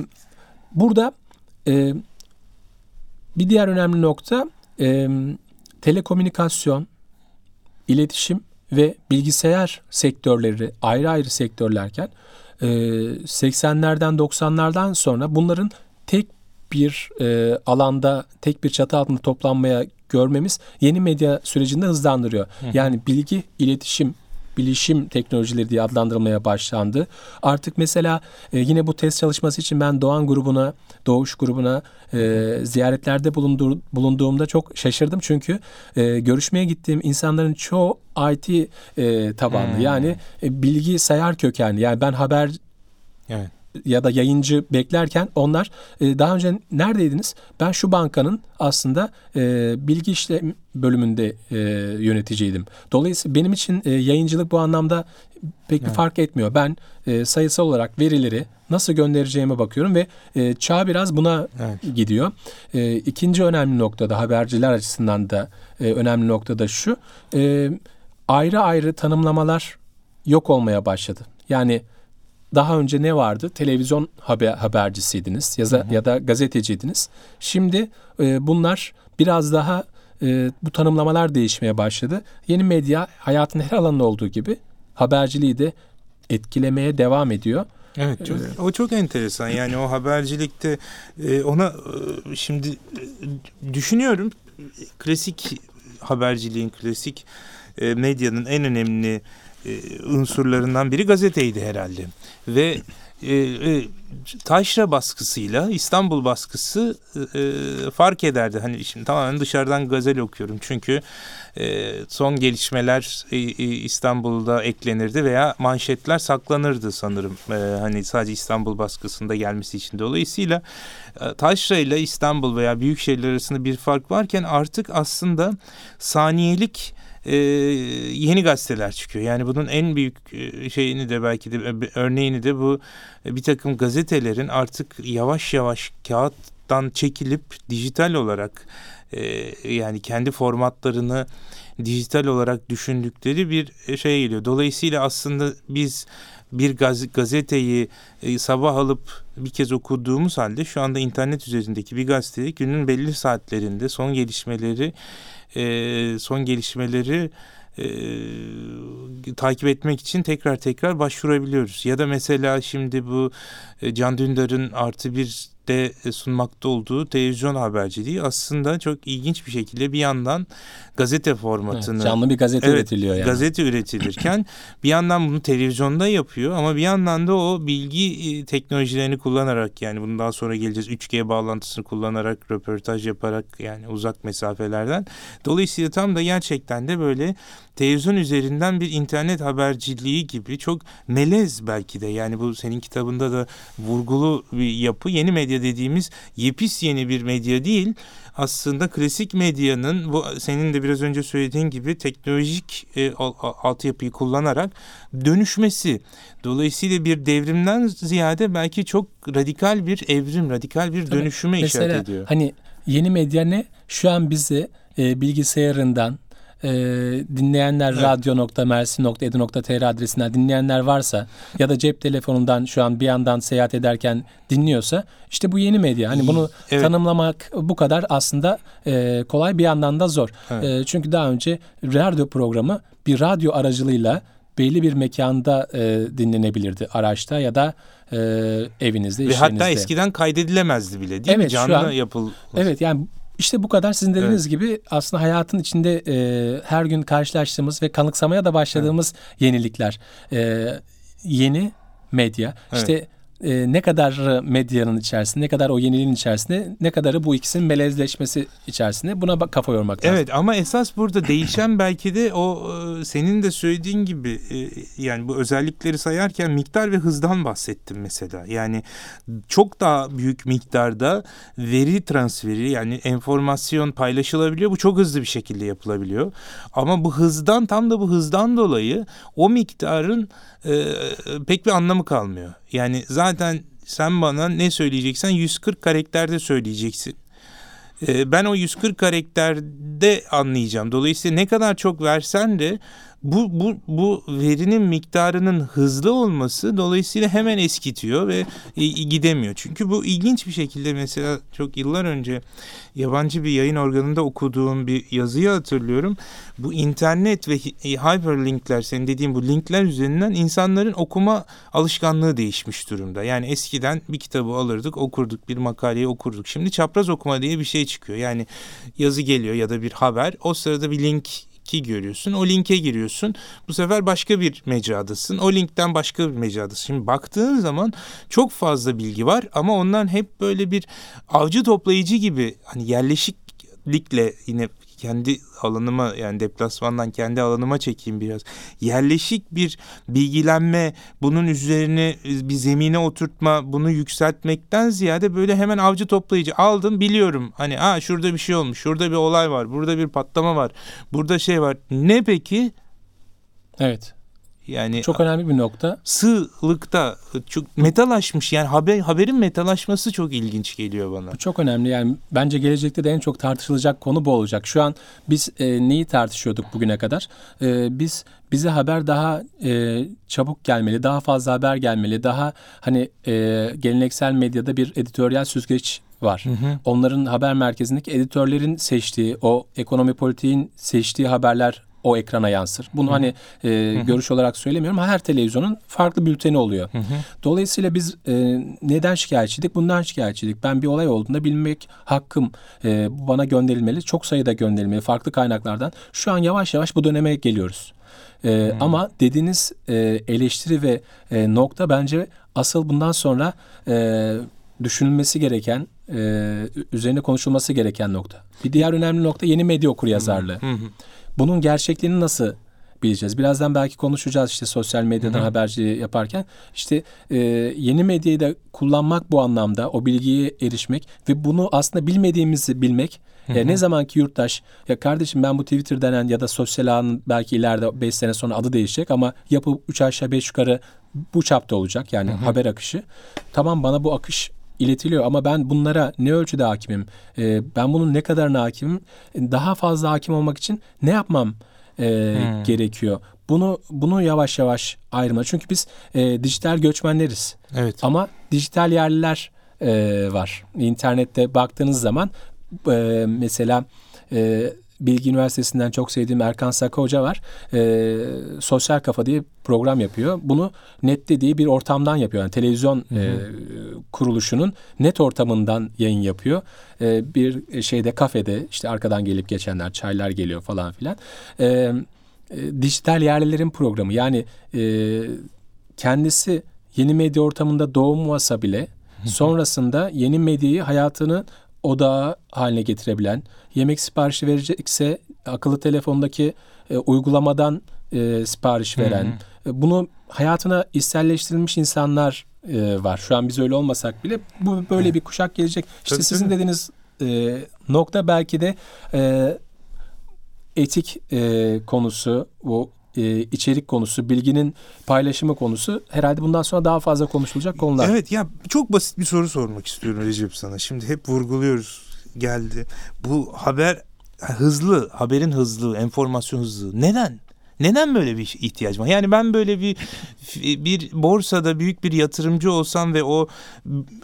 Speaker 3: burada e, bir diğer önemli nokta e, telekomünikasyon, iletişim ve bilgisayar sektörleri ayrı ayrı sektörlerken e, 80'lerden 90'lardan sonra bunların tek bir e, alanda tek bir çatı altında toplanmaya görmemiz yeni medya sürecinde hızlandırıyor. Yani bilgi, iletişim, bilişim teknolojileri diye adlandırılmaya başlandı. Artık mesela e, yine bu test çalışması için ben Doğan grubuna, Doğuş grubuna e, ziyaretlerde bulundur, bulunduğumda çok şaşırdım. Çünkü e, görüşmeye gittiğim insanların çoğu IT e, tabanlı. Yani e, bilgisayar kökenli. Yani ben haber
Speaker 2: Evet.
Speaker 3: Ya da yayıncı beklerken onlar e, daha önce neredeydiniz? Ben şu bankanın aslında e, bilgi işlem bölümünde e, yöneticiydim. Dolayısıyla benim için e, yayıncılık bu anlamda pek bir fark etmiyor. Ben e, sayısal olarak verileri nasıl göndereceğime bakıyorum ve e, çağ biraz buna
Speaker 2: Evet.
Speaker 3: gidiyor. E, ikinci önemli noktada haberciler açısından da e, önemli noktada şu. E, ayrı ayrı tanımlamalar yok olmaya başladı. Yani daha önce ne vardı? Televizyon haber, habercisiydiniz ya da, ya da gazeteciydiniz. Şimdi e, bunlar biraz daha e, bu tanımlamalar değişmeye başladı. Yeni medya hayatın her alanında olduğu gibi haberciliği de etkilemeye devam ediyor.
Speaker 2: Evet çok, o çok enteresan yani o habercilikte e, ona e, şimdi e, düşünüyorum klasik haberciliğin klasik e, medyanın en önemli e, unsurlarından biri gazeteydi herhalde ve e, e, taşra baskısıyla İstanbul baskısı e, fark ederdi. Hani şimdi tamamen dışarıdan gazel okuyorum çünkü e, son gelişmeler e, e, İstanbul'da eklenirdi veya manşetler saklanırdı sanırım. E, hani sadece İstanbul baskısında gelmesi için. Dolayısıyla e, taşra ile İstanbul veya büyük şehirler arasında bir fark varken artık aslında saniyelik e, yeni gazeteler çıkıyor. Yani bunun en büyük e, şeyini de belki de e, örneğini de bu e, bir takım gazetelerin artık yavaş yavaş kağıttan çekilip dijital olarak e, yani kendi formatlarını dijital olarak düşündükleri bir şeye geliyor. Dolayısıyla aslında biz bir gaz- gazeteyi e, sabah alıp bir kez okuduğumuz halde şu anda internet üzerindeki bir gazeteyi günün belli saatlerinde son gelişmeleri e, son gelişmeleri e, takip etmek için tekrar tekrar başvurabiliyoruz. Ya da mesela şimdi bu e, Can Dündar'ın artı bir de e, sunmakta olduğu televizyon haberciliği aslında çok ilginç bir şekilde bir yandan gazete
Speaker 3: Evet,
Speaker 2: formatını
Speaker 3: canlı bir gazete
Speaker 2: Evet,
Speaker 3: üretiliyor yani.
Speaker 2: Gazete üretilirken [laughs] bir yandan bunu televizyonda yapıyor ama bir yandan da o bilgi e, teknolojilerini kullanarak yani bunun daha sonra geleceğiz 3G bağlantısını kullanarak röportaj yaparak yani uzak mesafelerden. Dolayısıyla tam da gerçekten de böyle televizyon üzerinden bir internet haberciliği gibi çok melez belki de yani bu senin kitabında da vurgulu bir yapı yeni medya dediğimiz yepis yeni bir medya değil aslında klasik medyanın bu senin de biraz önce söylediğin gibi teknolojik e, al- al- altyapıyı kullanarak dönüşmesi. Dolayısıyla bir devrimden ziyade belki çok radikal bir evrim, radikal bir
Speaker 3: Tabii.
Speaker 2: dönüşüme
Speaker 3: Mesela
Speaker 2: işaret ediyor.
Speaker 3: hani yeni medya ne? Şu an bizi e, bilgisayarından, e, dinleyenler evet. radyo.mersin.edu.tr adresinden dinleyenler varsa ya da cep telefonundan şu an bir yandan seyahat ederken dinliyorsa işte bu yeni medya. Hani bunu evet. tanımlamak bu kadar aslında e, kolay bir yandan da zor. Evet. E, çünkü daha önce radyo programı bir radyo aracılığıyla belli bir mekanda e, dinlenebilirdi araçta ya da e, evinizde,
Speaker 2: Ve hatta eskiden kaydedilemezdi bile değil
Speaker 3: evet,
Speaker 2: mi? Canlı
Speaker 3: an,
Speaker 2: yapıl.
Speaker 3: Evet yani işte bu kadar sizin dediğiniz evet. gibi aslında hayatın içinde e, her gün karşılaştığımız ve kanıksamaya da başladığımız evet. yenilikler. E, yeni medya. Evet. İşte e, ne kadar medyanın içerisinde, ne kadar o yeniliğin içerisinde, ne kadarı bu ikisinin melezleşmesi içerisinde buna bak, kafa yormak
Speaker 2: lazım. Evet ama esas burada değişen [clears throat] belki de o e, senin de söylediğin gibi e, yani bu özellikleri sayarken miktar ve hızdan bahsettim mesela. Yani çok daha büyük miktarda veri transferi yani enformasyon paylaşılabiliyor. Bu çok hızlı bir şekilde yapılabiliyor. Ama bu hızdan tam da bu hızdan dolayı o miktarın e, pek bir anlamı kalmıyor. Yani zaten sen bana ne söyleyeceksen 140 karakterde söyleyeceksin. E, ben o 140 karakterde anlayacağım. Dolayısıyla ne kadar çok versen de bu, bu, bu verinin miktarının hızlı olması dolayısıyla hemen eskitiyor ve e, gidemiyor. Çünkü bu ilginç bir şekilde mesela çok yıllar önce yabancı bir yayın organında okuduğum bir yazıyı hatırlıyorum. Bu internet ve hyperlinkler senin dediğin bu linkler üzerinden insanların okuma alışkanlığı değişmiş durumda. Yani eskiden bir kitabı alırdık okurduk bir makaleyi okurduk. Şimdi çapraz okuma diye bir şey çıkıyor. Yani yazı geliyor ya da bir haber o sırada bir link linki görüyorsun. O linke giriyorsun. Bu sefer başka bir mecradasın. O linkten başka bir mecradasın. Şimdi baktığın zaman çok fazla bilgi var ama ondan hep böyle bir avcı toplayıcı gibi hani yerleşiklikle yine kendi alanıma yani deplasmandan kendi alanıma çekeyim biraz. Yerleşik bir bilgilenme, bunun üzerine bir zemine oturtma, bunu yükseltmekten ziyade böyle hemen avcı toplayıcı aldım biliyorum. Hani ha şurada bir şey olmuş, şurada bir olay var, burada bir patlama var, burada şey var. Ne peki?
Speaker 3: Evet. Yani çok önemli bir nokta.
Speaker 2: Sığlıkta çok metalaşmış yani haber haberin metalaşması çok ilginç geliyor bana.
Speaker 3: Bu çok önemli yani bence gelecekte de en çok tartışılacak konu bu olacak. Şu an biz e, neyi tartışıyorduk bugüne kadar? E, biz bize haber daha e, çabuk gelmeli, daha fazla haber gelmeli, daha hani e, geleneksel medyada bir editoryal süzgeç var. Hı hı. Onların haber merkezindeki editörlerin seçtiği, o ekonomi politiğin seçtiği haberler o ekrana yansır. Bunu Hı-hı. hani e, Hı-hı. görüş olarak söylemiyorum her televizyonun farklı bülteni oluyor. Hı-hı. Dolayısıyla biz e, neden şikayetçiydik? Bundan şikayetçiydik. Ben bir olay olduğunda bilmek hakkım e, bana gönderilmeli. Çok sayıda gönderilmeli farklı kaynaklardan. Şu an yavaş yavaş bu döneme geliyoruz. E, ama dediğiniz e, eleştiri ve e, nokta bence asıl bundan sonra e, düşünülmesi gereken, e, üzerine konuşulması gereken nokta. Bir diğer önemli nokta yeni medya okur yazarlığı. Bunun gerçekliğini nasıl bileceğiz. Birazdan belki konuşacağız işte sosyal medyadan Hı-hı. haberciliği yaparken. İşte e, yeni medyayı da kullanmak bu anlamda o bilgiye erişmek ve bunu aslında bilmediğimizi bilmek. E, ne zaman ki yurttaş ya kardeşim ben bu Twitter denen ya da sosyal ağın belki ileride 5 sene sonra adı değişecek ama yapı 3 aşağı 5 yukarı bu çapta olacak yani Hı-hı. haber akışı. Tamam bana bu akış iletiliyor ama ben bunlara ne ölçüde hakimim? E, ben bunun ne kadar hakimim? Daha fazla hakim olmak için ne yapmam e, hmm. gerekiyor? Bunu bunu yavaş yavaş ayırma. Çünkü biz e, dijital göçmenleriz. Evet. Ama dijital yerliler e, var. İnternette baktığınız zaman e, mesela e, Bilgi Üniversitesi'nden çok sevdiğim Erkan Saka Hoca var. E, Sosyal Kafa diye program yapıyor. Bunu net diye bir ortamdan yapıyor. Yani televizyon hı hı. E, kuruluşunun net ortamından yayın yapıyor. E, bir şeyde kafede işte arkadan gelip geçenler çaylar geliyor falan filan. E, e, dijital yerlilerin programı yani e, kendisi yeni medya ortamında doğmasa bile sonrasında yeni medyayı hayatını odağı haline getirebilen, yemek siparişi verecekse akıllı telefondaki e, uygulamadan e, sipariş veren, hı hı. E, bunu hayatına içselleştirilmiş insanlar e, var. Şu an biz öyle olmasak bile bu böyle bir kuşak gelecek. İşte Tabii sizin dediğiniz e, nokta belki de e, etik e, konusu, bu e, içerik konusu, bilginin paylaşımı konusu herhalde bundan sonra daha fazla konuşulacak konular.
Speaker 2: Evet ya çok basit bir soru sormak istiyorum Recep sana. Şimdi hep vurguluyoruz geldi. Bu haber hızlı, haberin hızlı, enformasyon hızlı. Neden? Neden böyle bir ihtiyaç var? Yani ben böyle bir bir borsada büyük bir yatırımcı olsam ve o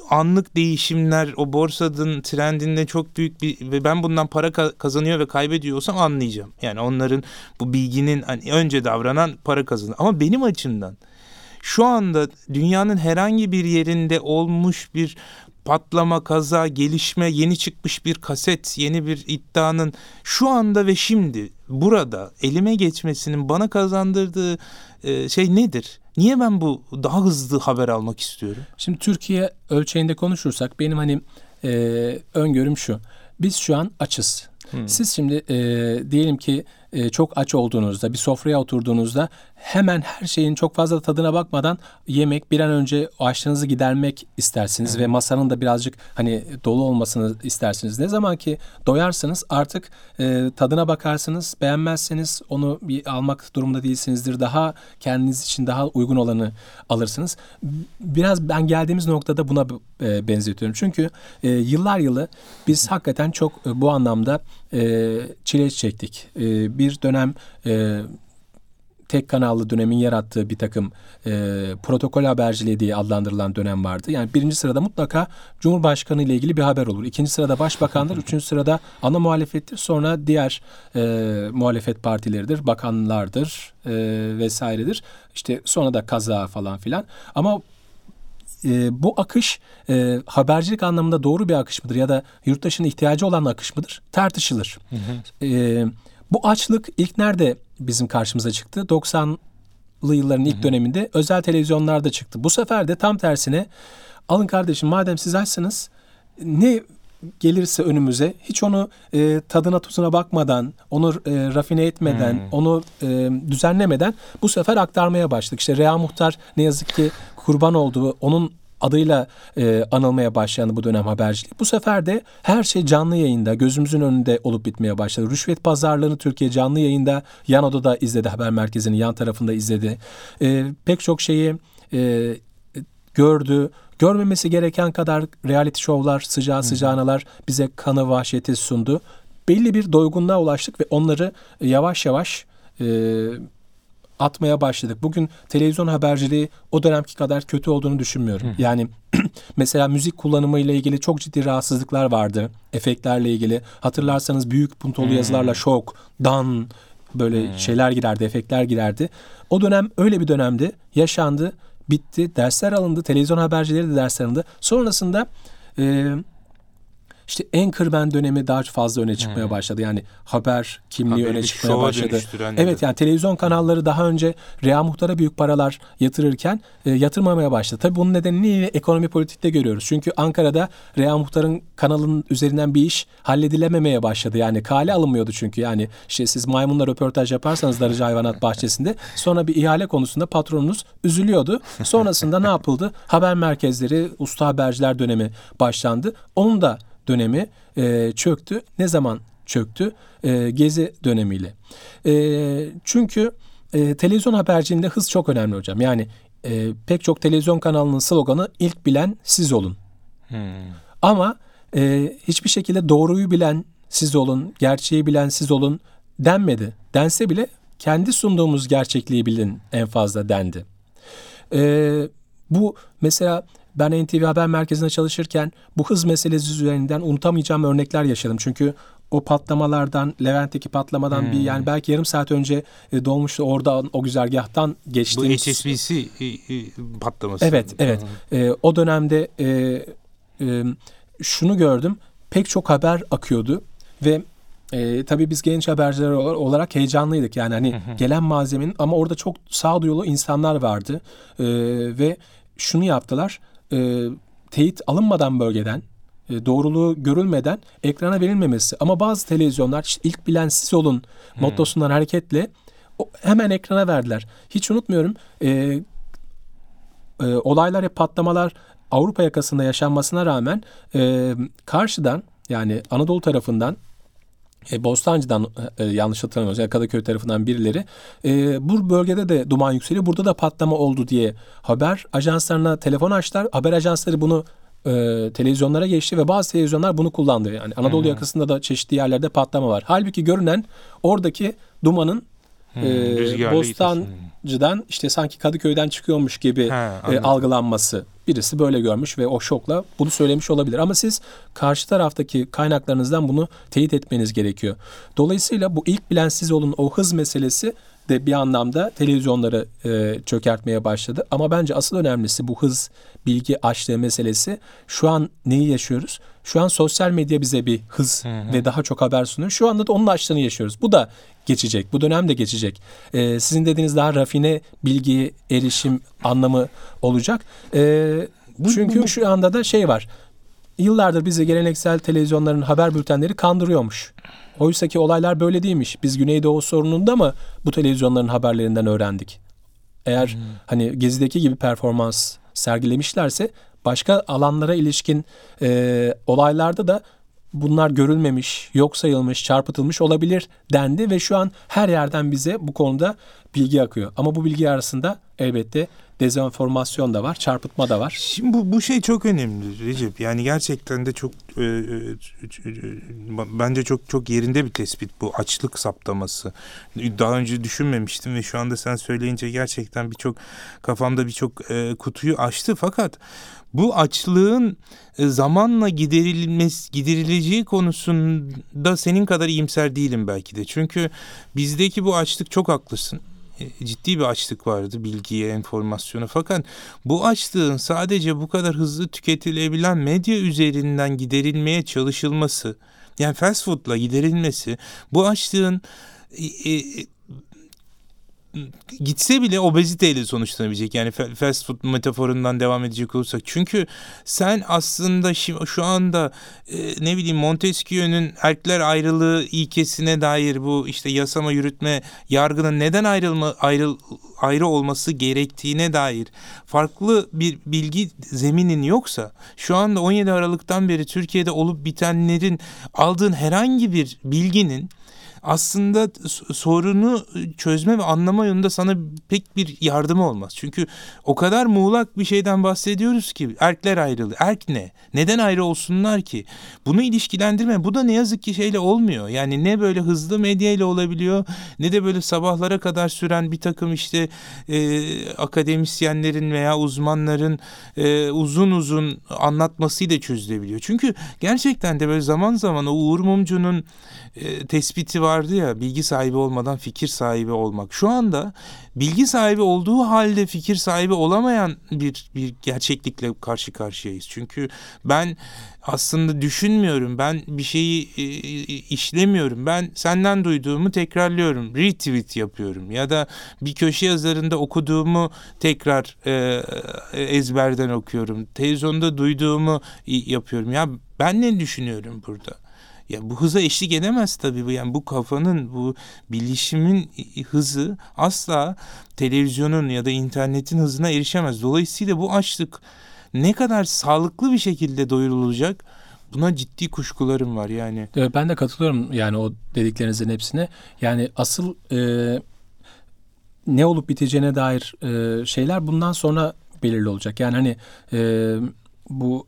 Speaker 2: anlık değişimler o borsanın trendinde çok büyük bir ve ben bundan para kazanıyor ve kaybediyor olsam anlayacağım. Yani onların bu bilginin hani önce davranan para kazanır. Ama benim açımdan şu anda dünyanın herhangi bir yerinde olmuş bir patlama, kaza, gelişme, yeni çıkmış bir kaset, yeni bir iddianın şu anda ve şimdi burada elime geçmesinin bana kazandırdığı e, şey nedir? Niye ben bu daha hızlı haber almak istiyorum?
Speaker 3: Şimdi Türkiye ölçeğinde konuşursak benim hani e, öngörüm şu. Biz şu an açız. Hmm. Siz şimdi e, diyelim ki e, çok aç olduğunuzda bir sofraya oturduğunuzda hemen her şeyin çok fazla tadına bakmadan yemek bir an önce açlığınızı gidermek istersiniz hmm. ve masanın da birazcık hani dolu olmasını istersiniz. Ne zaman ki doyarsınız artık e, tadına bakarsınız beğenmezseniz onu bir almak durumunda değilsinizdir. Daha kendiniz için daha uygun olanı alırsınız. Biraz ben geldiğimiz noktada buna e, benzetiyorum. Çünkü e, yıllar yılı biz hakikaten çok e, bu anlamda e, çile çektik. E, bir dönem e, tek kanallı dönemin yarattığı bir takım e, protokol haberciliği diye adlandırılan dönem vardı. Yani birinci sırada mutlaka Cumhurbaşkanı ile ilgili bir haber olur. İkinci sırada başbakandır, [laughs] üçüncü sırada ana muhalefettir. Sonra diğer e, muhalefet partileridir, bakanlardır e, vesairedir. İşte sonra da kaza falan filan. Ama e, bu akış e, habercilik anlamında doğru bir akış mıdır ya da yurttaşın ihtiyacı olan akış mıdır tartışılır. Hı hı. E, bu açlık ilk nerede bizim karşımıza çıktı? 90'lı yılların ilk hı hı. döneminde özel televizyonlarda çıktı. Bu sefer de tam tersine alın kardeşim madem siz açsınız ne gelirse önümüze hiç onu e, tadına tuzuna bakmadan, onu e, rafine etmeden, hmm. onu e, düzenlemeden bu sefer aktarmaya başladık. İşte Rea Muhtar ne yazık ki kurban olduğu onun adıyla e, anılmaya başlayan bu dönem habercilik. Bu sefer de her şey canlı yayında, gözümüzün önünde olup bitmeye başladı. Rüşvet pazarlığını Türkiye canlı yayında, yan odada izledi, haber merkezinin yan tarafında izledi. E, pek çok şeyi e, gördü. Görmemesi gereken kadar reality şovlar, sıcağı sıcağınalar bize kanı vahşeti sundu. Belli bir doygunluğa ulaştık ve onları yavaş yavaş e, atmaya başladık. Bugün televizyon haberciliği o dönemki kadar kötü olduğunu düşünmüyorum. Hı. Yani [clears throat] mesela müzik kullanımı ile ilgili çok ciddi rahatsızlıklar vardı. Efektlerle ilgili. Hatırlarsanız büyük puntolu yazılarla şok, dan böyle hmm. şeyler girerdi, efektler girerdi. O dönem öyle bir dönemdi. Yaşandı, bitti, dersler alındı, televizyon habercileri de dersler alındı. Sonrasında e, işte Anchorman dönemi daha fazla öne çıkmaya hmm. başladı. Yani haber kimliği Haberi öne çıkmaya başladı. Evet yani televizyon kanalları daha önce Rea Muhtar'a büyük paralar yatırırken e, yatırmamaya başladı. Tabii bunun nedenini ekonomi politikte görüyoruz. Çünkü Ankara'da Rea Muhtar'ın kanalının üzerinden bir iş halledilememeye başladı. Yani kale alınmıyordu çünkü. Yani işte siz maymunla röportaj yaparsanız Darıcı Hayvanat Bahçesi'nde sonra bir ihale konusunda patronunuz üzülüyordu. Sonrasında ne yapıldı? Haber merkezleri, usta haberciler dönemi başlandı. Onun da dönemi e, çöktü. Ne zaman çöktü? E, gezi dönemiyle. E, çünkü e, televizyon haberciliğinde hız çok önemli hocam. Yani e, pek çok televizyon kanalının sloganı ilk bilen siz olun. Hmm. Ama e, hiçbir şekilde doğruyu bilen siz olun, gerçeği bilen siz olun denmedi. Dense bile kendi sunduğumuz gerçekliği bilin en fazla dendi. E, bu mesela ben NTV Haber Merkezi'nde çalışırken bu hız meselesi üzerinden unutamayacağım örnekler yaşadım. Çünkü o patlamalardan, Levent'teki patlamadan hmm. bir yani belki yarım saat önce e, dolmuştu orada o güzergahtan geçti.
Speaker 2: Bu HSBC e, e, patlaması.
Speaker 3: Evet, evet. E, o dönemde e, e, şunu gördüm. Pek çok haber akıyordu ve e, tabii biz genç haberciler olarak heyecanlıydık. Yani hani gelen malzemenin ama orada çok sağduyulu insanlar vardı. E, ve şunu yaptılar e, teyit alınmadan bölgeden e, doğruluğu görülmeden ekrana verilmemesi. Ama bazı televizyonlar işte ilk bilen siz olun hmm. mottosundan hareketle hemen ekrana verdiler. Hiç unutmuyorum e, e, olaylar ve patlamalar Avrupa yakasında yaşanmasına rağmen e, karşıdan yani Anadolu tarafından e, Bostancı'dan e, yanlış hatırlamıyorsam yani Kadıköy tarafından birileri e, bu bölgede de duman yükseliyor burada da patlama oldu diye haber ajanslarına telefon açtılar. Haber ajansları bunu e, televizyonlara geçti ve bazı televizyonlar bunu kullandı. Yani Anadolu
Speaker 2: hı.
Speaker 3: yakasında da çeşitli yerlerde patlama var. Halbuki görünen oradaki dumanın
Speaker 2: Hmm,
Speaker 3: e, Bostancı'dan işte sanki Kadıköy'den çıkıyormuş gibi
Speaker 2: Ha,
Speaker 3: e, algılanması. Birisi böyle görmüş ve o şokla bunu söylemiş olabilir. Ama siz karşı taraftaki kaynaklarınızdan bunu teyit etmeniz gerekiyor. Dolayısıyla bu ilk bilen siz olun o hız meselesi de bir anlamda televizyonları e, çökertmeye başladı. Ama bence asıl önemlisi bu hız, bilgi açlığı meselesi. Şu an neyi yaşıyoruz? Şu an sosyal medya bize bir hız ve daha çok haber sunuyor. Şu anda da onun açlığını yaşıyoruz. Bu da geçecek. Bu dönem de geçecek. E, sizin dediğiniz daha rafine bilgiye erişim anlamı olacak. E, çünkü şu anda da şey var. Yıllardır bizi geleneksel televizyonların haber bültenleri kandırıyormuş. Oysa ki olaylar böyle değilmiş. Biz Güneydoğu sorununda mı bu televizyonların haberlerinden öğrendik? Eğer hani Gezi'deki gibi performans sergilemişlerse başka alanlara ilişkin e, olaylarda da bunlar görülmemiş, yok sayılmış, çarpıtılmış olabilir dendi ve şu an her yerden bize bu konuda bilgi akıyor. Ama bu bilgi arasında elbette dezenformasyon da var, çarpıtma da var.
Speaker 2: Şimdi bu, bu şey çok önemli Recep. Yani gerçekten de çok e, e, e, bence çok çok yerinde bir tespit bu açlık saptaması. Daha önce düşünmemiştim ve şu anda sen söyleyince gerçekten birçok kafamda birçok e, kutuyu açtı fakat bu açlığın e, zamanla giderilmesi giderileceği konusunda senin kadar iyimser değilim belki de. Çünkü bizdeki bu açlık çok haklısın e, ciddi bir açlık vardı bilgiye, enformasyona. Fakat bu açlığın sadece bu kadar hızlı tüketilebilen medya üzerinden giderilmeye çalışılması, yani fast food'la giderilmesi, bu açlığın e, e, gitse bile obeziteyle sonuçlanabilecek. Yani fa- fast food metaforundan devam edecek olursak. Çünkü sen aslında şu anda e, ne bileyim Montesquieu'nun erkekler ayrılığı ilkesine dair bu işte yasama yürütme yargının neden ayrılma ayrıl ayrı olması gerektiğine dair farklı bir bilgi zeminin yoksa şu anda 17 Aralık'tan beri Türkiye'de olup bitenlerin aldığın herhangi bir bilginin aslında sorunu çözme ve anlama yolunda sana pek bir yardımı olmaz. Çünkü o kadar muğlak bir şeyden bahsediyoruz ki erkler ayrılı. Erk ne? Neden ayrı olsunlar ki? Bunu ilişkilendirme. Bu da ne yazık ki şeyle olmuyor. Yani ne böyle hızlı medya ile olabiliyor ne de böyle sabahlara kadar süren bir takım işte e, akademisyenlerin veya uzmanların e, uzun uzun anlatmasıyla çözülebiliyor. Çünkü gerçekten de böyle zaman zaman o Uğur Mumcu'nun e, tespiti vardı ya bilgi sahibi olmadan fikir sahibi olmak. Şu anda bilgi sahibi olduğu halde fikir sahibi olamayan bir bir gerçeklikle karşı karşıyayız. Çünkü ben aslında düşünmüyorum. Ben bir şeyi e, işlemiyorum. Ben senden duyduğumu tekrarlıyorum. Retweet yapıyorum ya da bir köşe yazarında okuduğumu tekrar e, ezberden okuyorum. Televizyonda duyduğumu yapıyorum. Ya ben ne düşünüyorum burada? Ya bu hıza eşlik edemez tabii bu. Yani bu kafanın, bu bilişimin hızı asla televizyonun ya da internetin hızına erişemez. Dolayısıyla bu açlık ne kadar sağlıklı bir şekilde doyurulacak buna ciddi kuşkularım var yani.
Speaker 3: Ee, Ben de katılıyorum yani o dediklerinizin hepsine. Yani asıl e, ne olup biteceğine dair e, şeyler bundan sonra belirli olacak. Yani hani e, bu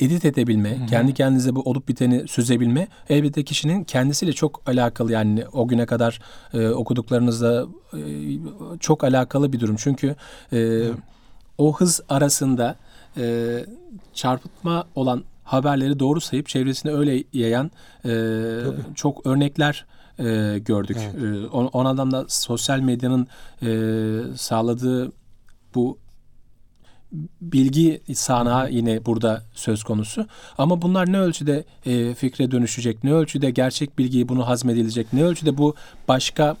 Speaker 3: edit edebilme, kendi kendinize bu olup biteni süzebilme elbette kişinin kendisiyle çok alakalı yani o güne kadar e, okuduklarınızla e, çok alakalı bir durum. Çünkü e, o hız arasında e, çarpıtma olan haberleri doğru sayıp çevresine öyle yayan e, çok örnekler e, gördük. E, o, o anlamda sosyal medyanın e, sağladığı bu bilgi sanağı yine burada söz konusu. Ama bunlar ne ölçüde e, fikre dönüşecek, ne ölçüde gerçek bilgiyi bunu hazmedilecek, ne ölçüde bu başka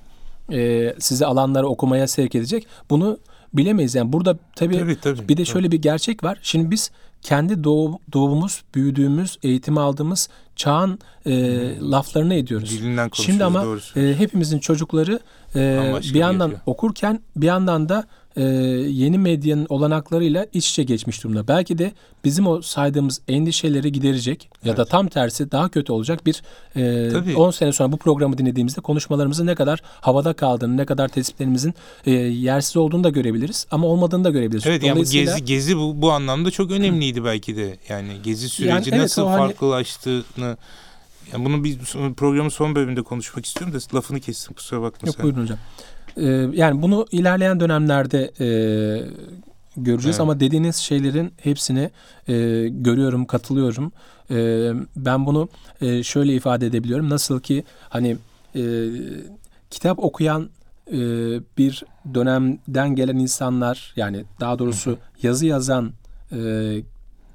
Speaker 3: e, sizi alanlara okumaya sevk edecek bunu bilemeyiz. Yani burada tabii,
Speaker 2: Tabii, tabii,
Speaker 3: bir de
Speaker 2: tabii.
Speaker 3: şöyle bir gerçek var. Şimdi biz kendi doğ, doğumumuz, büyüdüğümüz, eğitim aldığımız çağın e, laflarını ediyoruz.
Speaker 2: Dilinden
Speaker 3: Şimdi ama e, hepimizin çocukları e, bir yandan
Speaker 2: yapıyor.
Speaker 3: okurken bir yandan da e, yeni medyanın olanaklarıyla iç içe geçmiş durumda. Belki de bizim o saydığımız endişeleri giderecek ya da tam tersi daha kötü olacak bir e,
Speaker 2: Tabii.
Speaker 3: 10 sene sonra bu programı dinlediğimizde konuşmalarımızın ne kadar havada kaldığını, ne kadar tespitlerimizin e, yersiz olduğunu da görebiliriz ama olmadığını da görebiliriz.
Speaker 2: Evet yani gezi gezi bu bu anlamda çok önemliydi belki de. Yani gezi süreci
Speaker 3: Yani evet,
Speaker 2: nasıl
Speaker 3: hani-
Speaker 2: farklılaştığını yani bunu bir programın son bölümünde konuşmak istiyorum da lafını kestim kusura bakma
Speaker 3: Yok
Speaker 2: sen.
Speaker 3: buyurun hocam. Ee, yani bunu ilerleyen dönemlerde e, göreceğiz
Speaker 2: Evet.
Speaker 3: ama dediğiniz şeylerin hepsini e, görüyorum, katılıyorum. E, ben bunu e, şöyle ifade edebiliyorum. Nasıl ki hani e, kitap okuyan e, bir dönemden gelen insanlar yani daha doğrusu yazı yazan e,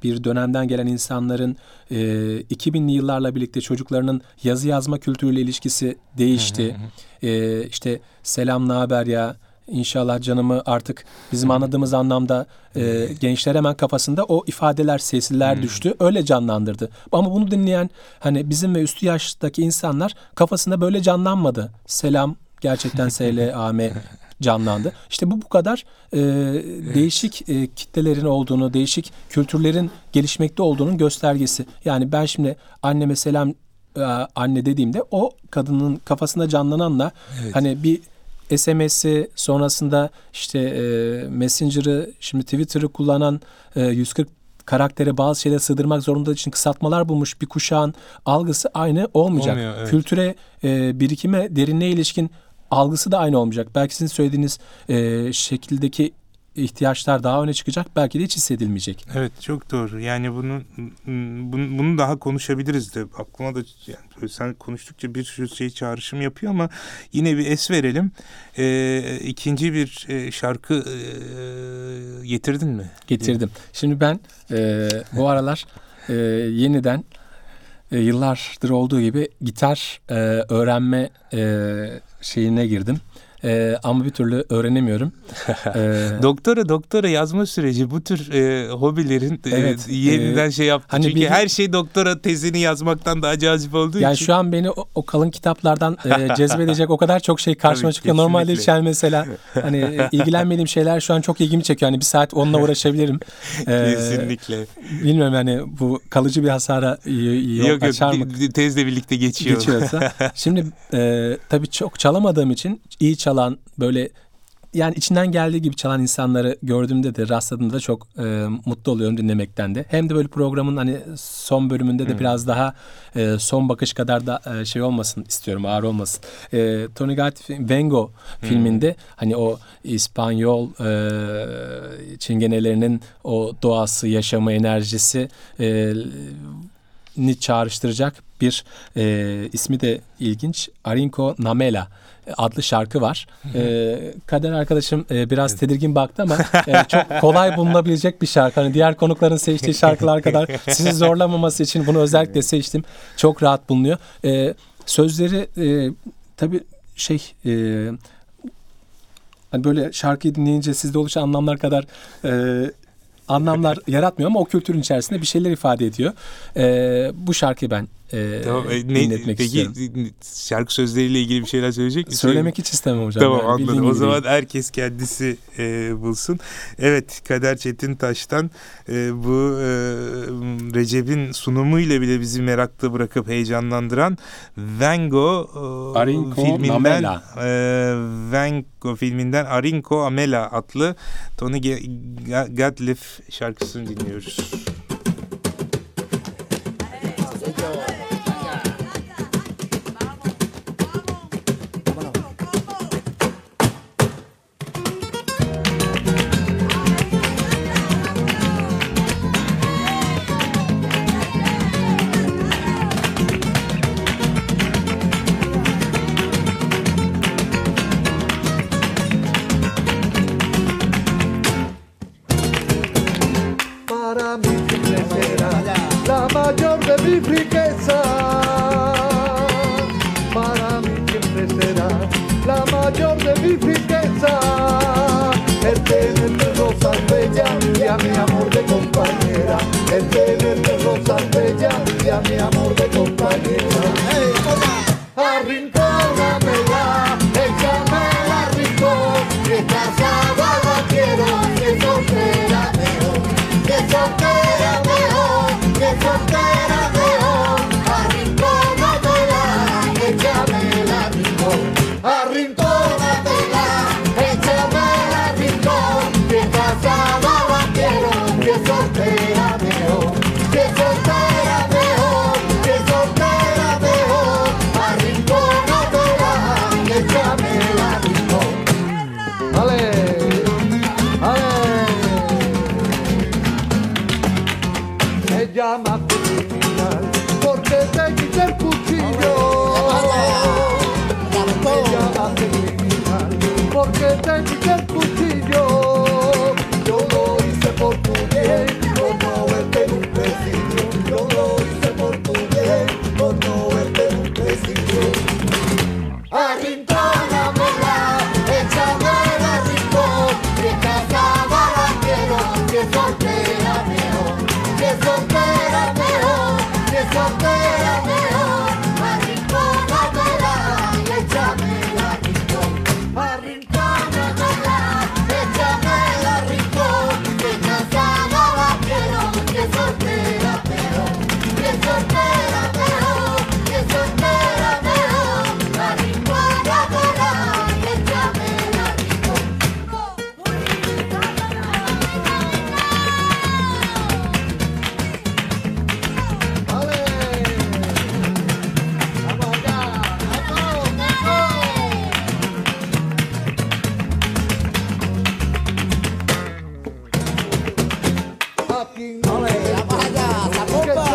Speaker 3: bir dönemden gelen insanların e, 2000'li yıllarla birlikte çocuklarının yazı yazma kültürüyle ilişkisi değişti. E, işte selam ne haber ya İnşallah canımı artık bizim anladığımız anlamda e, gençler hemen kafasında o ifadeler, sesler düştü. Öyle canlandırdı. Ama bunu dinleyen hani bizim ve üstü yaştaki insanlar kafasında böyle canlanmadı. Selam gerçekten SLAM canlandı. İşte bu bu kadar e, değişik e, kitlelerin olduğunu, değişik kültürlerin gelişmekte olduğunun göstergesi. Yani ben şimdi anneme selam e, anne dediğimde o kadının kafasında canlananla hani bir SMS'i sonrasında işte e, Messenger'ı şimdi Twitter'ı kullanan e, 140 karaktere bazı şeyleri sığdırmak zorunda için kısaltmalar bulmuş bir kuşağın algısı aynı olmayacak.
Speaker 2: Olmuyor, evet.
Speaker 3: Kültüre, e, birikime, derinliğe ilişkin algısı da aynı olmayacak. Belki sizin söylediğiniz e, şekildeki ihtiyaçlar daha öne çıkacak. Belki de hiç hissedilmeyecek.
Speaker 2: Evet çok doğru. Yani bunu bunu, bunu daha konuşabiliriz de aklıma da yani sen konuştukça bir sürü şey çağrışım yapıyor ama yine bir es verelim. Ee, ikinci bir e, şarkı e, getirdin mi?
Speaker 3: Getirdim. Şimdi ben e, bu aralar e, yeniden e, yıllardır olduğu gibi gitar e, öğrenme e, şeyine girdim. E, ama bir türlü öğrenemiyorum. [laughs] E,
Speaker 2: Doktora doktora yazma süreci bu tür e, hobilerin e,
Speaker 3: Evet,
Speaker 2: yeniden
Speaker 3: e,
Speaker 2: şey yaptı.
Speaker 3: hani
Speaker 2: Çünkü
Speaker 3: bir-
Speaker 2: her şey doktora tezini yazmaktan daha cazip olduğu
Speaker 3: yani
Speaker 2: için.
Speaker 3: şu an beni o, o kalın kitaplardan e, [laughs] cezbedecek o kadar çok şey karşıma çıkıyor. Normalde hiç yani mesela hani e, [laughs] ilgilenmediğim şeyler şu an çok ilgimi çekiyor. Hani bir saat onunla uğraşabilirim. E,
Speaker 2: Kesinlikle.
Speaker 3: Bilmiyorum hani bu kalıcı bir hasara
Speaker 2: yok yok
Speaker 3: açar mı?
Speaker 2: tezle birlikte geçiyor.
Speaker 3: geçiyorsa. Şimdi e, tabii çok çalamadığım için iyi çalan böyle yani içinden geldiği gibi çalan insanları gördüğümde de rastladığımda da çok e, mutlu oluyorum dinlemekten de. Hem de böyle programın hani son bölümünde de biraz daha e, son bakış kadar da e, şey olmasın istiyorum ağır olmasın. E, Tony Gatti Vengo filminde hani o İspanyol e, çingenelerinin o doğası, yaşamı, enerjisi e, ni çağrıştıracak bir e, ismi de ilginç. Arinko Namela adlı şarkı var. E, Kader arkadaşım e, biraz tedirgin baktı ama e, çok [laughs] kolay bulunabilecek bir şarkı. Hani diğer konukların seçtiği şarkılar kadar [laughs] sizi zorlamaması için bunu özellikle seçtim. Çok rahat bulunuyor. E, sözleri e, tabii şey e, hani böyle şarkıyı dinleyince sizde oluşan anlamlar kadar e, anlamlar yaratmıyor ama o kültürün içerisinde bir şeyler ifade ediyor. E, bu şarkıyı ben e,
Speaker 2: Tamam, e, ne,
Speaker 3: dinletmek
Speaker 2: peki
Speaker 3: istiyorum.
Speaker 2: şarkı sözleriyle ilgili bir şeyler söyleyecek misin?
Speaker 3: Söylemek hiç istemem hocam.
Speaker 2: Tamam
Speaker 3: yani,
Speaker 2: anladım. O zaman
Speaker 3: değil.
Speaker 2: herkes kendisi e, bulsun. Evet Kader Çetintaş'tan e, bu e, Recep'in sunumuyla bile bizi meraklı bırakıp heyecanlandıran Vengo e,
Speaker 3: Arinko
Speaker 2: filminden
Speaker 3: Namela.
Speaker 2: e, Vengo filminden Arinko Amela adlı Tony Gatliff şarkısını dinliyoruz.
Speaker 5: fucking. ¡Ole, vamos allá!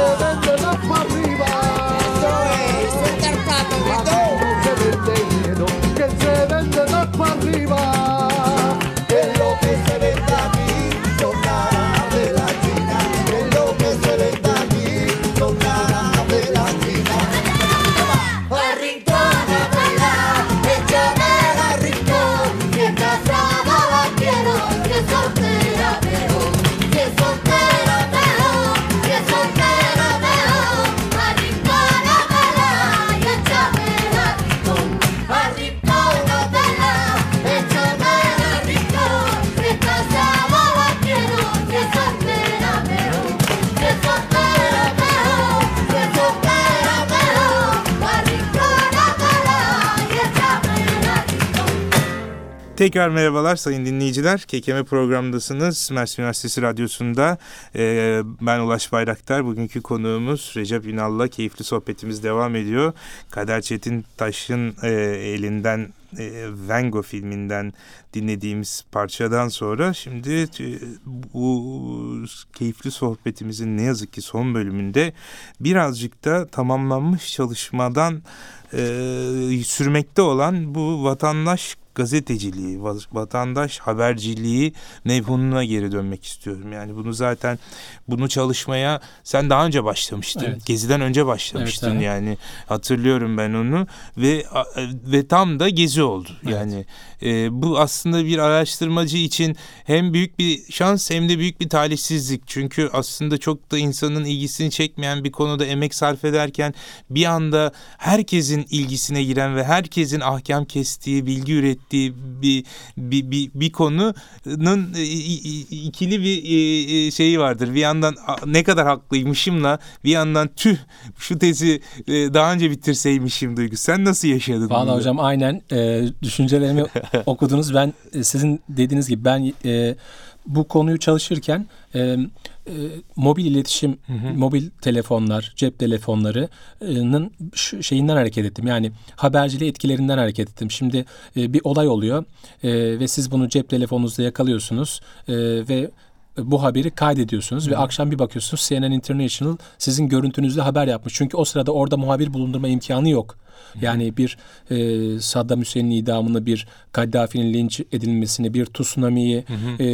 Speaker 2: Tekrar merhabalar sayın dinleyiciler. Kekeme programındasınız. Mersin Üniversitesi Radyosu'nda. Ee, ben Ulaş Bayraktar. Bugünkü konuğumuz Recep Ünal'la keyifli sohbetimiz devam ediyor. Kader Çetin Taş'ın e, elinden e, Van Gogh filminden dinlediğimiz parçadan sonra şimdi e, bu keyifli sohbetimizin ne yazık ki son bölümünde birazcık da tamamlanmış çalışmadan e, sürmekte olan bu vatandaş gazeteciliği, va- vatandaş haberciliği mevhununa geri dönmek istiyorum. Yani bunu zaten bunu çalışmaya sen daha önce başlamıştın.
Speaker 3: Evet.
Speaker 2: Geziden önce başlamıştın
Speaker 3: Evet, evet.
Speaker 2: yani hatırlıyorum ben onu ve ve tam da gezi oldu.
Speaker 3: Evet.
Speaker 2: Yani e, bu aslında bir araştırmacı için hem büyük bir şans hem de büyük bir talihsizlik. Çünkü aslında çok da insanın ilgisini çekmeyen bir konuda emek sarf ederken bir anda herkesin ilgisine giren ve herkesin ahkam kestiği, bilgi ürettiği bir bir, bir, bir konunun e, ikili bir e, e, şeyi vardır. Bir yandan ne kadar haklıymışımla bir yandan tüh şu tezi daha önce bitirseymişim duygusu. Sen nasıl yaşadın?
Speaker 3: Valla
Speaker 2: bunu?
Speaker 3: hocam aynen e, düşüncelerimi [laughs] okudunuz. Ben sizin dediğiniz gibi ben e, bu konuyu çalışırken e, e, mobil iletişim, mobil telefonlar, cep telefonlarının şu şeyinden hareket ettim. Yani haberciliği etkilerinden hareket ettim. Şimdi e, bir olay oluyor e, ve siz bunu cep telefonunuzda yakalıyorsunuz e, ve bu haberi kaydediyorsunuz ve akşam bir bakıyorsunuz CNN International sizin görüntünüzle haber yapmış. Çünkü o sırada orada muhabir bulundurma imkanı yok. Yani bir e, Saddam Hüseyin'in idamını, bir Kaddafi'nin linç edilmesini, bir tsunami'yi, e,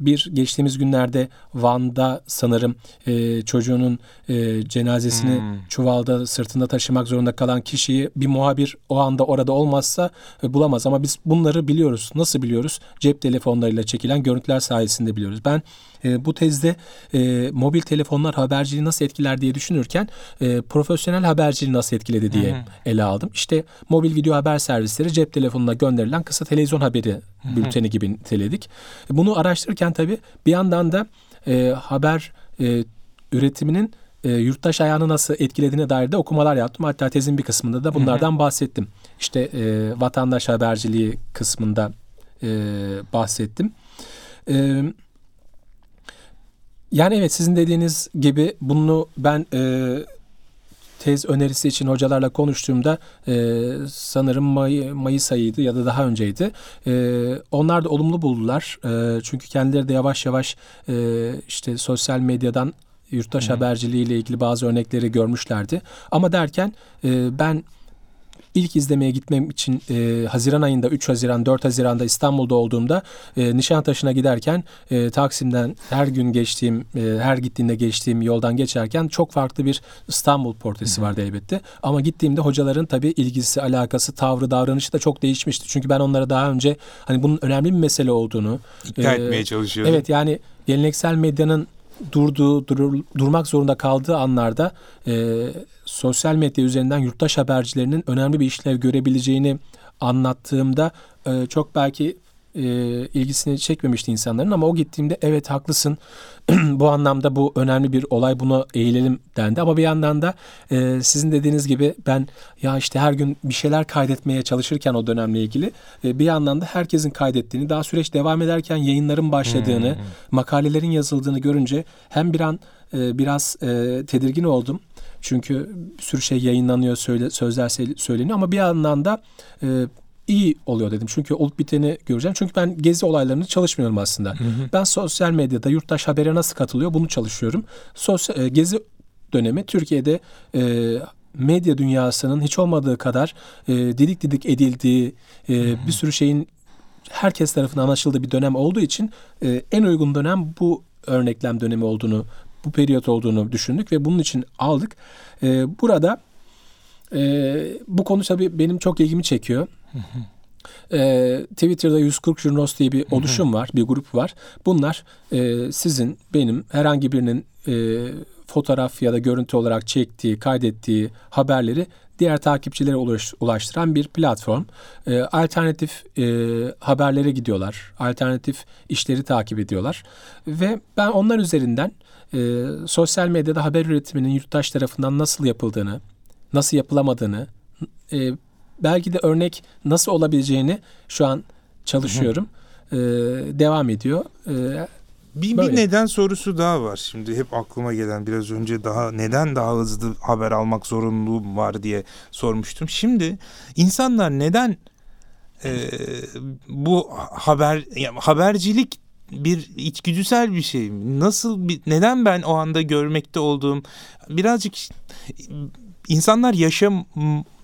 Speaker 3: bir geçtiğimiz günlerde Van'da sanırım e, çocuğunun e, cenazesini çuvalda sırtında taşımak zorunda kalan kişiyi bir muhabir o anda orada olmazsa e, bulamaz. Ama biz bunları biliyoruz. Nasıl biliyoruz? Cep telefonlarıyla çekilen görüntüler sayesinde biliyoruz. Ben e, bu tezde e, mobil telefonlar haberciliği nasıl etkiler diye düşünürken e, profesyonel haberciliği nasıl etkiledi diye ele aldım. İşte mobil video haber servisleri cep telefonuna gönderilen kısa televizyon haberi bülteni gibi niteledik. Bunu araştırırken tabii bir yandan da e, haber e, üretiminin e, yurttaş ayağını nasıl etkilediğine dair de okumalar yaptım. Hatta tezin bir kısmında da bunlardan bahsettim. İşte e, vatandaş haberciliği kısmında e, bahsettim. E, yani evet sizin dediğiniz gibi bunu ben e, tez önerisi için hocalarla konuştuğumda e, sanırım May, Mayıs ayıydı ya da daha önceydi. E, onlar da olumlu buldular. E, çünkü kendileri de yavaş yavaş e, işte sosyal medyadan yurttaş haberciliği ile ilgili bazı örnekleri görmüşlerdi. Ama derken e, ben ilk izlemeye gitmem için e, Haziran ayında 3 Haziran 4 Haziran'da İstanbul'da olduğumda e, Nişantaşı'na giderken e, Taksim'den her gün geçtiğim e, her gittiğimde geçtiğim yoldan geçerken çok farklı bir İstanbul portresi vardı elbette. Ama gittiğimde hocaların tabii ilgisi, alakası, tavrı, davranışı da çok değişmişti. Çünkü ben onlara daha önce hani bunun önemli bir mesele olduğunu
Speaker 2: İkna
Speaker 3: e,
Speaker 2: etmeye çalışıyordum.
Speaker 3: Evet yani geleneksel medyanın durduğu, durur- durmak zorunda kaldığı anlarda e, sosyal medya üzerinden yurttaş habercilerinin önemli bir işlev görebileceğini anlattığımda e, çok belki e, ilgisini çekmemişti insanların ama o gittiğimde evet haklısın [clears throat] bu anlamda bu önemli bir olay buna eğilelim dendi. Ama bir yandan da e, sizin dediğiniz gibi ben ya işte her gün bir şeyler kaydetmeye çalışırken o dönemle ilgili e, bir yandan da herkesin kaydettiğini daha süreç devam ederken yayınların başladığını makalelerin yazıldığını görünce hem bir an e, biraz e, tedirgin oldum çünkü bir sürü şey yayınlanıyor söyle, sözler söyleniyor ama bir yandan da e, iyi oluyor dedim. Çünkü olup biteni göreceğim. Çünkü ben gezi olaylarını çalışmıyorum aslında. Ben sosyal medyada yurttaş habere nasıl katılıyor bunu çalışıyorum. Sosyal, e, gezi dönemi Türkiye'de e, medya dünyasının hiç olmadığı kadar e, didik didik edildiği e, bir sürü şeyin herkes tarafından anlaşıldığı bir dönem olduğu için e, en uygun dönem bu örneklem dönemi olduğunu, bu periyot olduğunu düşündük ve bunun için aldık. E, burada e, bu konu tabii benim çok ilgimi çekiyor. E, Twitter'da 140 Jurnos diye bir oluşum var, bir grup var. Bunlar e, sizin, benim, herhangi birinin e, fotoğraf ya da görüntü olarak çektiği, kaydettiği haberleri diğer takipçilere ulaş- ulaştıran bir platform. E, alternatif e, haberlere gidiyorlar, alternatif işleri takip ediyorlar ve ben onlar üzerinden e, sosyal medyada haber üretiminin yurttaş tarafından nasıl yapıldığını, nasıl yapılamadığını, e, belki de örnek nasıl olabileceğini şu an çalışıyorum. E, devam ediyor. E,
Speaker 2: Bir,
Speaker 3: Böyle.
Speaker 2: bir neden sorusu daha var. Şimdi hep aklıma gelen biraz önce daha neden daha hızlı haber almak zorunluluğum var diye sormuştum. Şimdi insanlar neden e, bu haber ya habercilik bir içgüdüsel bir şey mi? Nasıl bir neden ben o anda görmekte olduğum birazcık insanlar yaşam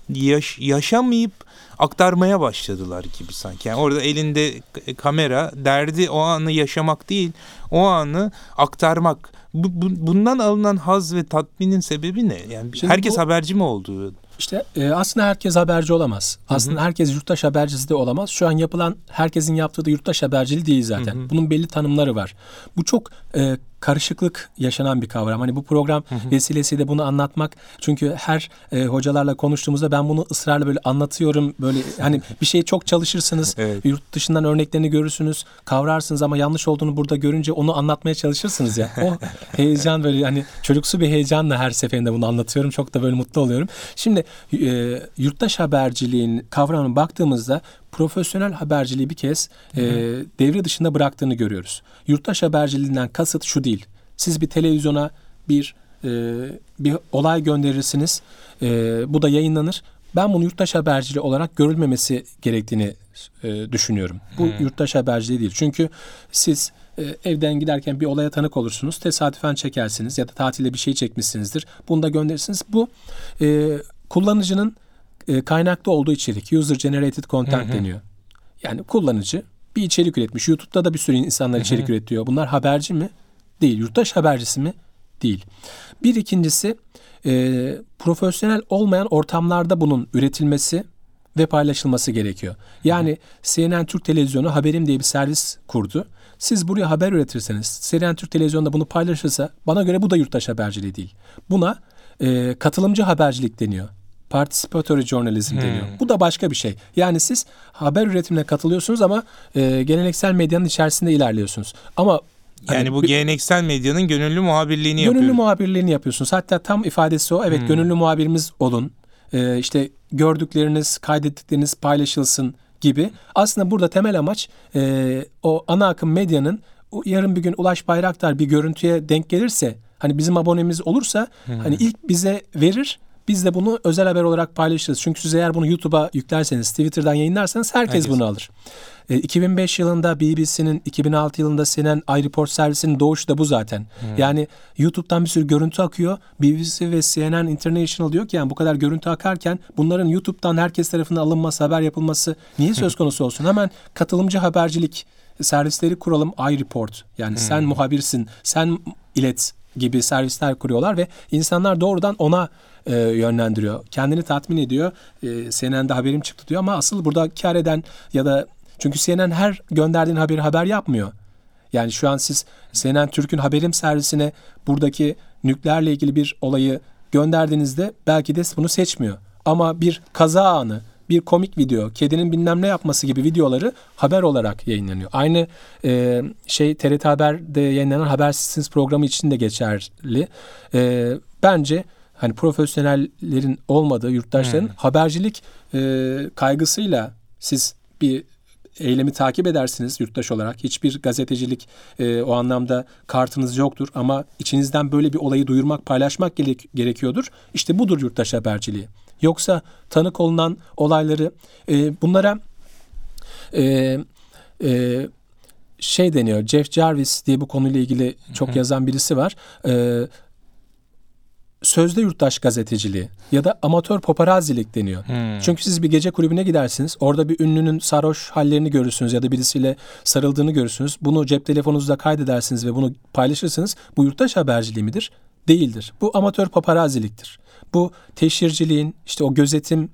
Speaker 2: yaş, yaşamayıp aktarmaya başladılar gibi sanki. Yani orada elinde k- kamera derdi o anı yaşamak değil, o anı aktarmak. Bu, bu- bundan alınan haz ve tatminin sebebi ne? Yani
Speaker 3: Şimdi
Speaker 2: herkes
Speaker 3: bu-
Speaker 2: haberci mi oldu?
Speaker 3: İşte e, aslında herkes haberci olamaz. Aslında herkes yurttaş habercisi de olamaz. Şu an yapılan herkesin yaptığı da yurttaş haberciliği değil zaten. Bunun belli tanımları var. Bu çok e, karışıklık yaşanan bir kavram. Hani bu program vesilesiyle bunu anlatmak. Çünkü her e, hocalarla konuştuğumuzda ben bunu ısrarla böyle anlatıyorum. Böyle hani [laughs] bir şeyi çok çalışırsınız.
Speaker 2: Evet.
Speaker 3: Yurt dışından örneklerini görürsünüz. Kavrarsınız ama yanlış olduğunu burada görünce onu anlatmaya çalışırsınız ya. O [laughs] heyecan böyle hani çocuksu bir heyecanla her seferinde bunu anlatıyorum. Çok da böyle mutlu oluyorum. Şimdi e, yurttaş haberciliğin kavramına baktığımızda profesyonel haberciliği bir kez e, devre dışında bıraktığını görüyoruz. Yurttaş haberciliğinden kasıt şu değil. Siz bir televizyona bir e, bir olay gönderirsiniz. E, bu da yayınlanır. Ben bunu yurttaş haberciliği olarak görülmemesi gerektiğini e, düşünüyorum. Bu yurttaş haberciliği değil. Çünkü siz e, evden giderken bir olaya tanık olursunuz. Tesadüfen çekersiniz ya da tatilde bir şey çekmişsinizdir. Bunu da gönderirsiniz. Bu e, kullanıcının e, kaynaklı olduğu içerik. User generated content deniyor. Yani kullanıcı bir içerik üretmiş. YouTube'da da bir sürü insanlar içerik üretiyor. Bunlar haberci mi? Değil. Yurttaş habercisi mi? Değil. Bir ikincisi e, profesyonel olmayan ortamlarda bunun üretilmesi ve paylaşılması gerekiyor. Yani CNN Türk Televizyonu Haberim diye bir servis kurdu. Siz buraya haber üretirseniz, CNN Türk Televizyon'da bunu paylaşırsa bana göre bu da yurttaş haberciliği değil. Buna e, katılımcı habercilik deniyor. Participatory journalism deniyor. Bu da başka bir şey. Yani siz haber üretimine katılıyorsunuz ama e, geleneksel medyanın içerisinde ilerliyorsunuz. Ama
Speaker 2: Yani
Speaker 3: hani
Speaker 2: bu geleneksel medyanın gönüllü muhabirliğini
Speaker 3: Gönüllü
Speaker 2: yapıyor.
Speaker 3: muhabirliğini yapıyorsunuz. Hatta tam ifadesi o. Evet gönüllü muhabirimiz olun. Ee, işte gördükleriniz, kaydettikleriniz paylaşılsın gibi. Aslında burada temel amaç e, o ana akım medyanın yarın bir gün Ulaş Bayraktar bir görüntüye denk gelirse hani bizim abonemiz olursa hani ilk bize verir Biz de bunu özel haber olarak paylaşırız. Çünkü siz eğer bunu YouTube'a yüklerseniz, Twitter'dan yayınlarsanız herkes,
Speaker 2: Herkes.
Speaker 3: bunu alır. E, 2005 yılında BBC'nin, 2006 yılında CNN iReport servisinin doğuşu da bu zaten. Yani YouTube'dan bir sürü görüntü akıyor. BBC ve CNN International diyor ki yani bu kadar görüntü akarken bunların YouTube'dan herkes tarafından alınması, haber yapılması niye [laughs] söz konusu olsun? Hemen katılımcı habercilik servisleri kuralım iReport. Yani sen muhabirsin, sen ilet gibi servisler kuruyorlar ve insanlar doğrudan ona e, yönlendiriyor. Kendini tatmin ediyor. E, CNN'de haberim çıktı diyor ama asıl burada kar eden ya da çünkü CNN her gönderdiğin haberi haber yapmıyor. Yani şu an siz CNN Türk'ün haberim servisine buradaki nükleerle ilgili bir olayı gönderdiğinizde belki de bunu seçmiyor. Ama bir kaza anı, bir komik video, kedinin bilmem ne yapması gibi videoları haber olarak yayınlanıyor. Aynı e, şey TRT Haber'de yayınlanan Habersizsiniz programı için de geçerli. E, bence hani profesyonellerin olmadığı yurttaşların habercilik e, kaygısıyla siz bir eylemi takip edersiniz yurttaş olarak. Hiçbir gazetecilik e, o anlamda kartınız yoktur ama içinizden böyle bir olayı duyurmak, paylaşmak gerek- gerekiyordur. İşte budur yurttaş haberciliği. Yoksa tanık olunan olayları e, bunlara e, e, şey deniyor. Jeff Jarvis diye bu konuyla ilgili çok yazan birisi var. E, sözde yurttaş gazeteciliği ya da amatör paparazilik deniyor. Çünkü siz bir gece kulübüne gidersiniz. Orada bir ünlünün sarhoş hallerini görürsünüz ya da birisiyle sarıldığını görürsünüz. Bunu cep telefonunuzda kaydedersiniz ve bunu paylaşırsınız. Bu yurttaş haberciliği midir? Değildir. Bu amatör paparaziliktir. Bu teşhirciliğin işte o gözetim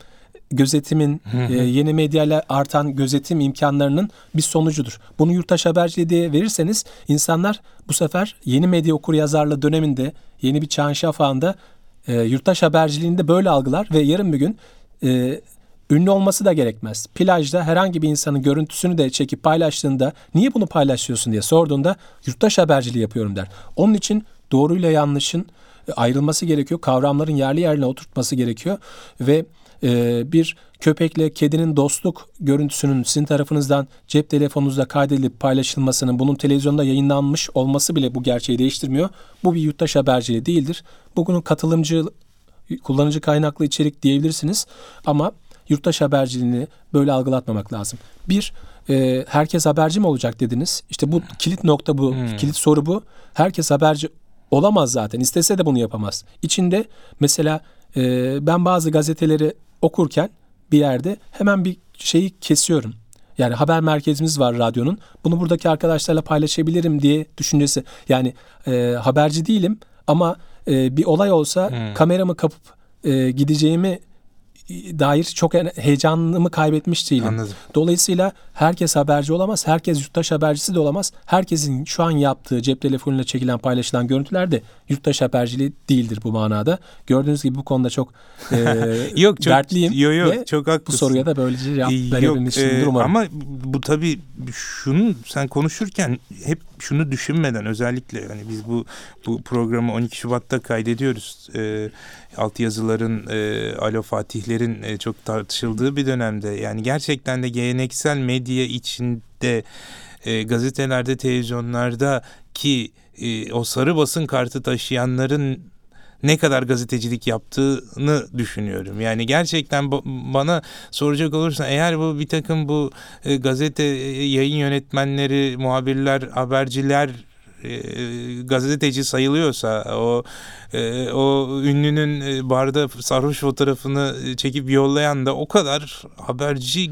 Speaker 3: gözetimin e, yeni medyayla artan gözetim imkanlarının bir sonucudur. Bunu yurttaş haberciliği diye verirseniz insanlar bu sefer yeni medya okur yazarlığı döneminde yeni bir çağın şafağında e, yurttaş haberciliğinde böyle algılar ve yarın bir gün e, ünlü olması da gerekmez. Plajda herhangi bir insanın görüntüsünü de çekip paylaştığında niye bunu paylaşıyorsun diye sorduğunda yurttaş haberciliği yapıyorum der. Onun için doğruyla yanlışın e, ayrılması gerekiyor. Kavramların yerli yerine oturtması gerekiyor ve e, bir köpekle kedinin dostluk görüntüsünün sizin tarafınızdan cep telefonunuzda kaydedilip paylaşılmasının bunun televizyonda yayınlanmış olması bile bu gerçeği değiştirmiyor. Bu bir yurttaş haberciliği değildir. Bugünün katılımcı kullanıcı kaynaklı içerik diyebilirsiniz ama yurttaş haberciliğini böyle algılatmamak lazım. Bir, e, herkes haberci mi olacak dediniz. İşte bu kilit nokta bu, kilit soru bu. Herkes haberci olamaz zaten. İstese de bunu yapamaz. İçinde mesela e, ben bazı gazeteleri okurken bir yerde hemen bir şeyi kesiyorum. Yani haber merkezimiz var radyonun. Bunu buradaki arkadaşlarla paylaşabilirim diye düşüncesi. Yani e, haberci değilim ama e, bir olay olsa kameramı kapıp e, gideceğimi dair çok heyecanımı kaybetmiş değilim.
Speaker 2: Anladım.
Speaker 3: Dolayısıyla herkes haberci olamaz. Herkes yurttaş habercisi de olamaz. Herkesin şu an yaptığı cep telefonuyla çekilen paylaşılan görüntüler de yurttaş haberciliği değildir bu manada. Gördüğünüz gibi bu konuda çok [laughs] e,
Speaker 2: Yok çok
Speaker 3: dertliyim.
Speaker 2: yo, yo,
Speaker 3: ve
Speaker 2: çok
Speaker 3: bu
Speaker 2: haklısın.
Speaker 3: soruya da böylece cevap
Speaker 2: Ee, Yok,
Speaker 3: verebilmişimdir
Speaker 2: e,
Speaker 3: umarım.
Speaker 2: Ama bu tabii şunu sen konuşurken hep şunu düşünmeden özellikle hani biz bu bu programı 12 Şubat'ta kaydediyoruz. E, altyazıların, e, Alo Fatihlerin e, çok tartışıldığı bir dönemde. Yani gerçekten de geleneksel medya içinde e, gazetelerde, televizyonlarda ki e, o sarı basın kartı taşıyanların ne kadar gazetecilik yaptığını düşünüyorum. Yani gerçekten ba- bana soracak olursan eğer bu bir takım bu e, gazete e, yayın yönetmenleri, muhabirler, haberciler e, gazeteci sayılıyorsa o e, o ünlünün e, barda sarhoş fotoğrafını çekip yollayan da o kadar haberci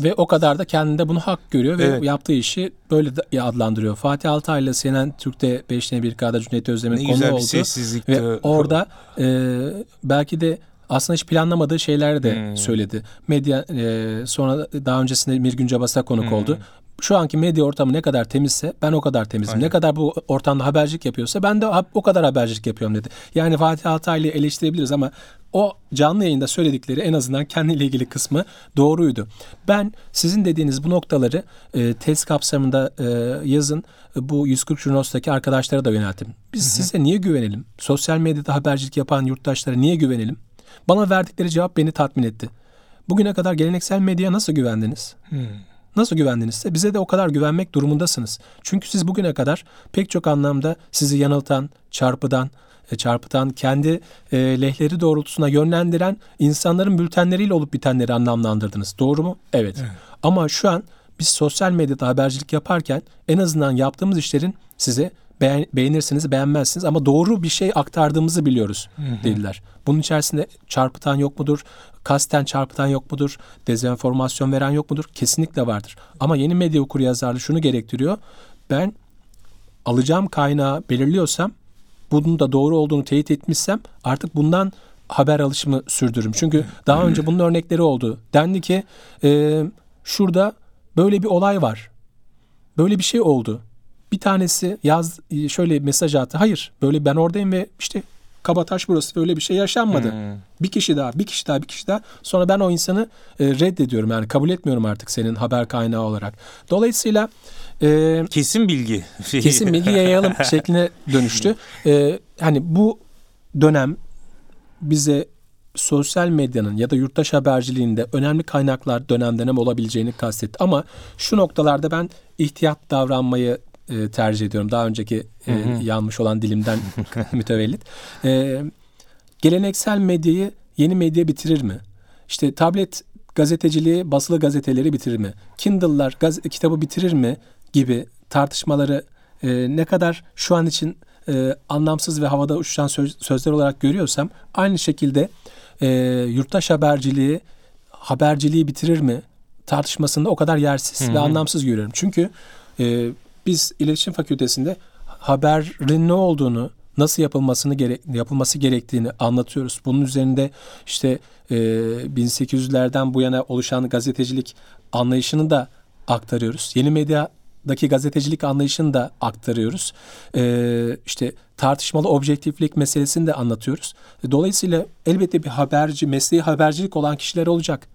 Speaker 3: Ve o kadar da kendinde bunu hak görüyor ve
Speaker 2: Evet.
Speaker 3: yaptığı işi böyle de adlandırıyor. Fatih Altaylı CNN Türk'te 5'ne 1 K'da Cüneyt
Speaker 2: ne
Speaker 3: Özdemir'in konu oldu.
Speaker 2: sessizlikti.
Speaker 3: Ve orada e, belki de aslında hiç planlamadığı şeyler de
Speaker 2: Hmm.
Speaker 3: söyledi. Medya e, sonra daha öncesinde Mirgün Cabas'a konuk
Speaker 2: Hmm.
Speaker 3: oldu. Şu anki medya ortamı ne kadar temizse ben o kadar temizim.
Speaker 2: Aynen.
Speaker 3: Ne kadar bu ortamda habercilik yapıyorsa ben de o kadar habercilik yapıyorum dedi. Yani Fatih Altaylı'yı eleştirebiliriz ama o canlı yayında söyledikleri en azından kendiyle ilgili kısmı doğruydu. Ben sizin dediğiniz bu noktaları e, test kapsamında e, yazın e, bu 140 Junos'taki arkadaşlara da yönelttim. Biz size niye güvenelim? Sosyal medyada habercilik yapan yurttaşlara niye güvenelim? Bana verdikleri cevap beni tatmin etti. Bugüne kadar geleneksel medyaya nasıl güvendiniz? Nasıl güvendinizse bize de o kadar güvenmek durumundasınız. Çünkü siz bugüne kadar pek çok anlamda sizi yanıltan, çarpıdan, e, çarpıtan, kendi e, lehleri doğrultusuna yönlendiren insanların bültenleriyle olup bitenleri anlamlandırdınız. Doğru mu? Evet. Ama şu an biz sosyal medyada habercilik yaparken en azından yaptığımız işlerin size beğen- beğenirsiniz, beğenmezsiniz ama doğru bir şey aktardığımızı biliyoruz dediler. Bunun içerisinde çarpıtan yok mudur? Kasten çarpıtan yok mudur? Dezenformasyon veren yok mudur? Kesinlikle vardır. Ama yeni medya okuryazarlığı şunu gerektiriyor. Ben alacağım kaynağı belirliyorsam bunun da doğru olduğunu teyit etmişsem artık bundan haber alışımı sürdürürüm. Çünkü daha önce bunun örnekleri oldu. Dendi ki e, şurada böyle bir olay var. Böyle bir şey oldu. Bir tanesi yaz şöyle mesaj attı. Hayır böyle ben oradayım ve işte Kabataş burası böyle bir şey yaşanmadı. Bir kişi daha, bir kişi daha, bir kişi daha. Sonra ben o insanı e, reddediyorum yani kabul etmiyorum artık senin haber kaynağı olarak. Dolayısıyla e,
Speaker 2: Kesin bilgi.
Speaker 3: kesin bilgi yayalım [laughs] şekline dönüştü. Ee, hani bu dönem bize sosyal medyanın ya da yurttaş haberciliğinde önemli kaynaklar dönem dönem olabileceğini kastetti. Ama şu noktalarda ben ihtiyat davranmayı e, tercih ediyorum. Daha önceki e, yanmış olan dilimden [laughs] mütevellit. E, geleneksel medyayı yeni medya bitirir mi? İşte tablet gazeteciliği basılı gazeteleri bitirir mi? Kindle'lar gaz- kitabı bitirir mi? Gibi tartışmaları e, ne kadar şu an için e, anlamsız ve havada uçuşan söz- sözler olarak görüyorsam aynı şekilde e, yurttaş haberciliği haberciliği bitirir mi tartışmasında o kadar yersiz ve anlamsız görüyorum. Çünkü e, biz iletişim fakültesinde haberin ne olduğunu, nasıl yapılmasını gerek, yapılması gerektiğini anlatıyoruz. Bunun üzerinde işte e, 1800'lerden bu yana oluşan gazetecilik anlayışını da aktarıyoruz. Yeni medyadaki gazetecilik anlayışını da aktarıyoruz. E, işte tartışmalı objektiflik meselesini de anlatıyoruz. Dolayısıyla elbette bir haberci, mesleği habercilik olan kişiler olacak.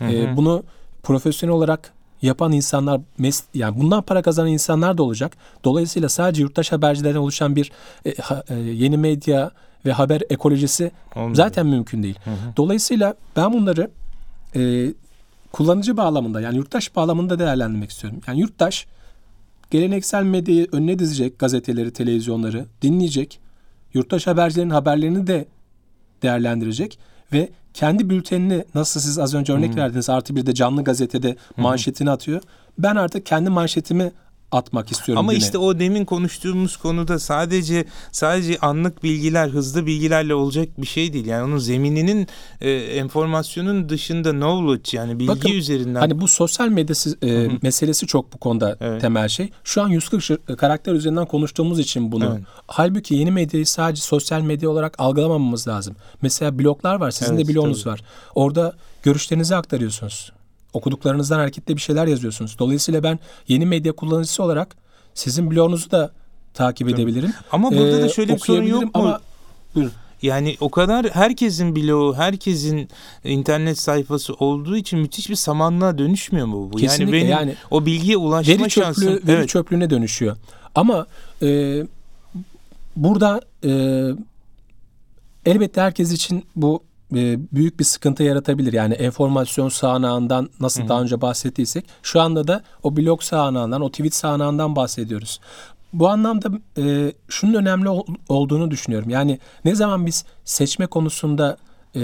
Speaker 3: E, bunu profesyonel olarak yapan insanlar mes- yani bundan para kazanan insanlar da olacak. Dolayısıyla sadece yurttaş habercilerden oluşan bir e, ha- e, yeni medya ve haber ekolojisi
Speaker 2: Olmuyor.
Speaker 3: zaten mümkün değil. Dolayısıyla ben bunları e, kullanıcı bağlamında yani yurttaş bağlamında değerlendirmek istiyorum. Yani yurttaş geleneksel medyayı önüne dizecek gazeteleri, televizyonları dinleyecek. Yurttaş habercilerin haberlerini de değerlendirecek ve kendi bültenini nasıl siz az önce örnek verdiniz artı bir de canlı gazetede manşetini atıyor. Ben artık kendi manşetimi atmak istiyorum.
Speaker 2: Ama
Speaker 3: güne.
Speaker 2: işte o demin konuştuğumuz konuda sadece sadece anlık bilgiler, hızlı bilgilerle olacak bir şey değil. Yani onun zemininin e, enformasyonun dışında knowledge yani bilgi
Speaker 3: Bakın,
Speaker 2: üzerinden
Speaker 3: Hani bu sosyal medya e, meselesi çok bu konuda
Speaker 2: Evet.
Speaker 3: temel şey. Şu an 140 şir- karakter üzerinden konuştuğumuz için bunu.
Speaker 2: Evet.
Speaker 3: Halbuki yeni medyayı sadece sosyal medya olarak algılamamamız lazım. Mesela bloglar var. Sizin
Speaker 2: Evet,
Speaker 3: de blogunuz
Speaker 2: tabii.
Speaker 3: var. Orada görüşlerinizi aktarıyorsunuz. Okuduklarınızdan hareketle bir şeyler yazıyorsunuz. Dolayısıyla ben yeni medya kullanıcısı olarak sizin blogunuzu da takip edebilirim.
Speaker 2: Ama burada da
Speaker 3: Ee,
Speaker 2: şöyle bir sorun yok mu?
Speaker 3: Ama buyurun.
Speaker 2: Yani o kadar herkesin bloğu, herkesin internet sayfası olduğu için müthiş bir samanlığa dönüşmüyor mu bu?
Speaker 3: Kesinlikle,
Speaker 2: yani benim
Speaker 3: yani
Speaker 2: o bilgiye ulaşma
Speaker 3: veri
Speaker 2: şansım
Speaker 3: çöplüğü, veri
Speaker 2: evet.
Speaker 3: çöplüğüne dönüşüyor. Ama e, burada e, elbette herkes için bu e, büyük bir sıkıntı yaratabilir. Yani enformasyon sağanağından nasıl daha önce bahsettiysek şu anda da o blog sağanağından, o tweet sağanağından bahsediyoruz. Bu anlamda e, şunun önemli ol- olduğunu düşünüyorum. Yani ne zaman biz seçme konusunda e,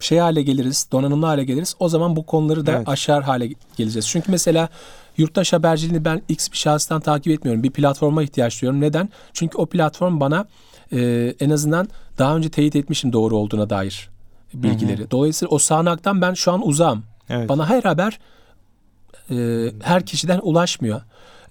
Speaker 3: şey hale geliriz, donanımlı hale geliriz. O zaman bu konuları da
Speaker 2: Evet.
Speaker 3: aşar hale geleceğiz. Çünkü mesela yurttaş haberciliğini ben X bir şahıstan takip etmiyorum. Bir platforma ihtiyaç duyuyorum. Neden? Çünkü o platform bana e, en azından daha önce teyit etmişim doğru olduğuna dair bilgileri. Dolayısıyla o sağanaktan ben şu an uzağım.
Speaker 2: Evet.
Speaker 3: Bana her haber e, her kişiden ulaşmıyor.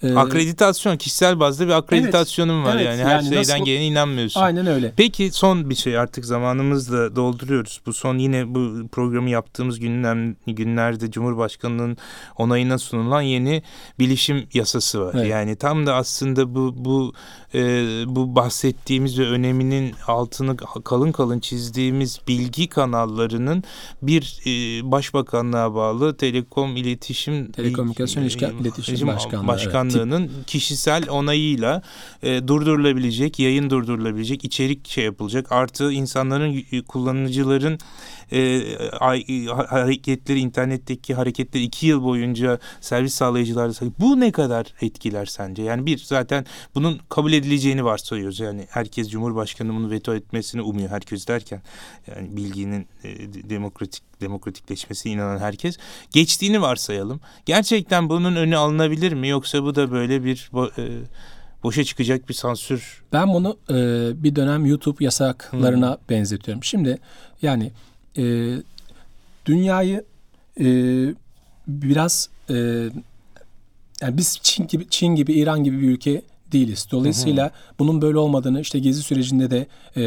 Speaker 3: E,
Speaker 2: Akreditasyon, kişisel bazda bir akreditasyonum var
Speaker 3: Evet,
Speaker 2: yani. Her
Speaker 3: yani
Speaker 2: şeyden
Speaker 3: nasıl-
Speaker 2: gelene inanmıyorsun.
Speaker 3: aynen öyle.
Speaker 2: Peki son bir şey artık zamanımızla dolduruyoruz. Bu son yine bu programı yaptığımız günler, günlerde Cumhurbaşkanı'nın onayına sunulan yeni bilişim yasası var.
Speaker 3: Evet.
Speaker 2: Yani tam da aslında bu bu e, bu bahsettiğimiz ve öneminin altını kalın kalın çizdiğimiz bilgi kanallarının bir e, başbakanlığa bağlı telekom iletişim
Speaker 3: Telekomünikasyon İletişim Başkanlığı,
Speaker 2: Başkanlığı Bakanlığı'nın kişisel onayıyla e, durdurulabilecek, yayın durdurulabilecek, içerik şey yapılacak. Artı insanların, kullanıcıların e, ha- hareketleri, internetteki hareketleri iki yıl boyunca servis sağlayıcılarla bu ne kadar etkiler sence? Yani bir zaten bunun kabul edileceğini varsayıyoruz. Yani herkes Cumhurbaşkanı bunu veto etmesini umuyor herkes derken yani bilginin e, de- demokratik demokratikleşmesine inanan herkes geçtiğini varsayalım. Gerçekten bunun önü alınabilir mi yoksa bu da böyle bir e, boşa çıkacak bir sansür?
Speaker 3: Ben bunu e, bir dönem YouTube yasaklarına benzetiyorum. Şimdi yani e, dünyayı e, biraz e, yani biz Çin gibi Çin gibi İran gibi bir ülke değiliz. Dolayısıyla bunun böyle olmadığını işte gezi sürecinde de e,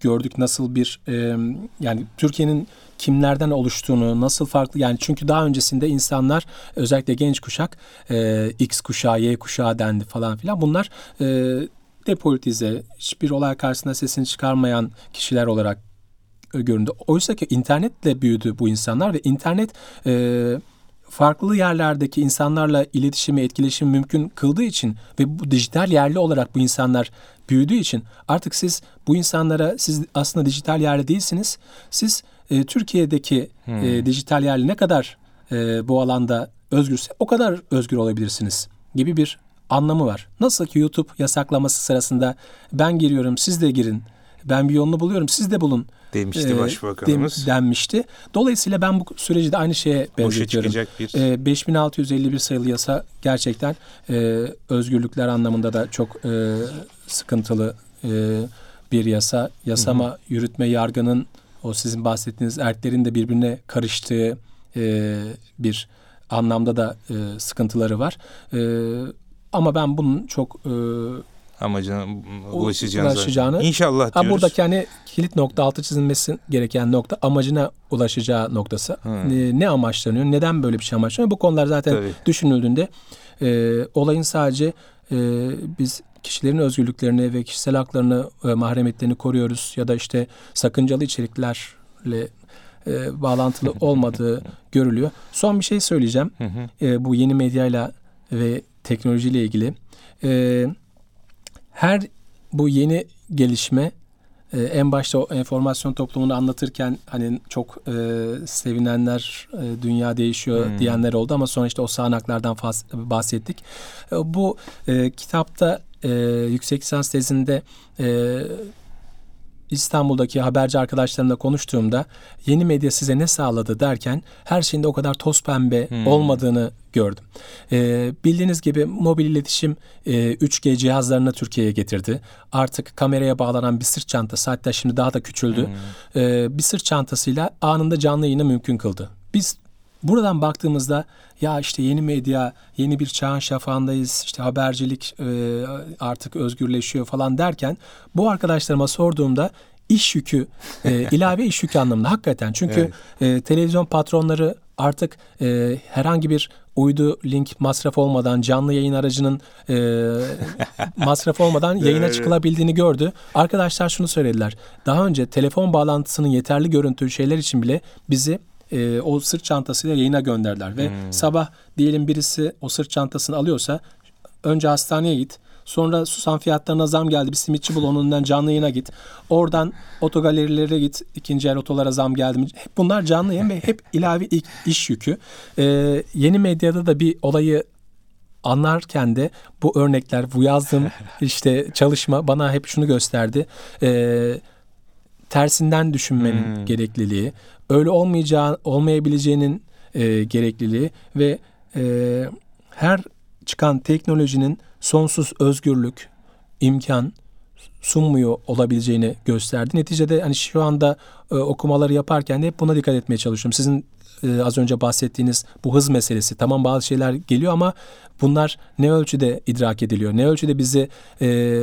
Speaker 3: gördük nasıl bir e, yani Türkiye'nin kimlerden oluştuğunu nasıl farklı yani çünkü daha öncesinde insanlar özellikle genç kuşak e, X kuşağı Y kuşağı dendi falan filan bunlar e, depolitize hiçbir olay karşısında sesini çıkarmayan kişiler olarak e, göründü. Oysa ki internetle büyüdü bu insanlar ve internet e, farklı yerlerdeki insanlarla iletişimi, etkileşimi mümkün kıldığı için ve bu dijital yerli olarak bu insanlar büyüdüğü için artık siz bu insanlara siz aslında dijital yerli değilsiniz. Siz e, Türkiye'deki e, dijital yerli ne kadar e, bu alanda özgürse o kadar özgür olabilirsiniz gibi bir anlamı var. Nasıl ki YouTube yasaklaması sırasında ben giriyorum siz de girin. Ben bir yolunu buluyorum siz de bulun.
Speaker 2: Demişti
Speaker 3: e,
Speaker 2: Başbakanımız.
Speaker 3: dem- denmişti. Dolayısıyla ben bu süreci de aynı şeye benzetiyorum.
Speaker 2: bir
Speaker 3: E, 5651 sayılı yasa gerçekten e, özgürlükler anlamında da çok e, sıkıntılı e, bir yasa. Yasama, yürütme, yargının o sizin bahsettiğiniz erklerin de birbirine karıştığı e, bir anlamda da e, sıkıntıları var. E, ama ben bunun çok e,
Speaker 2: amacına ulaşacağını,
Speaker 3: ulaşacağını-
Speaker 2: İnşallah
Speaker 3: Ha
Speaker 2: diyoruz.
Speaker 3: buradaki hani kilit nokta altı çizilmesi gereken nokta amacına ulaşacağı noktası. Ne, ne amaçlanıyor? Neden böyle bir şey amaçlanıyor? Bu konular zaten
Speaker 2: Tabii.
Speaker 3: düşünüldüğünde e, olayın sadece e, biz kişilerin özgürlüklerini ve kişisel haklarını, e, mahremiyetlerini koruyoruz ya da işte sakıncalı içeriklerle e, bağlantılı [laughs] olmadığı görülüyor. Son bir şey söyleyeceğim. E, bu yeni medyayla ve teknolojiyle ilgili. E, her bu yeni gelişme e, en başta o enformasyon toplumunu anlatırken hani çok e, sevinenler e, dünya değişiyor diyenler oldu ama sonra işte o sağanaklardan bahsettik. E, bu e, kitapta e, yüksek lisans tezinde e, İstanbul'daki haberci arkadaşlarımla konuştuğumda yeni medya size ne sağladı derken her şeyin de o kadar toz pembe olmadığını gördüm. Ee, bildiğiniz gibi mobil iletişim e, 3G cihazlarını Türkiye'ye getirdi. Artık kameraya bağlanan bir sırt çantası hatta şimdi daha da küçüldü. Ee, bir sırt çantasıyla anında canlı yayını mümkün kıldı. Biz Buradan baktığımızda ya işte yeni medya, yeni bir çağın şafağındayız, işte habercilik e, artık özgürleşiyor falan derken bu arkadaşlarıma sorduğumda iş yükü, e, [laughs] ilave iş yükü anlamında hakikaten. Çünkü e, televizyon patronları artık e, herhangi bir uydu link masraf olmadan canlı yayın aracının e, [laughs] masraf olmadan yayına
Speaker 2: Evet.
Speaker 3: çıkılabildiğini gördü. Arkadaşlar şunu söylediler. Daha önce telefon bağlantısının yeterli görüntü şeyler için bile bizi e, o sırt çantasıyla yayına gönderdiler ve sabah diyelim birisi o sırt çantasını alıyorsa önce hastaneye git. Sonra susam fiyatlarına zam geldi. Bir simitçi bul onun önünden canlı yayına git. Oradan otogalerilere git. ikinci el otolara zam geldi? Hep bunlar canlı yayın ve hep ilave iş yükü. Ee, yeni medyada da bir olayı anlarken de bu örnekler, bu yazdığım [laughs] işte çalışma bana hep şunu gösterdi. Ee, tersinden düşünmenin gerekliliği, öyle olmayacağı, olmayabileceğinin e, gerekliliği ve e, her çıkan teknolojinin sonsuz özgürlük, imkan sunmuyor olabileceğini gösterdi. Neticede hani şu anda e, okumaları yaparken de hep buna dikkat etmeye çalışıyorum. Sizin e, az önce bahsettiğiniz bu hız meselesi. Tamam bazı şeyler geliyor ama bunlar ne ölçüde idrak ediliyor? Ne ölçüde bizi e,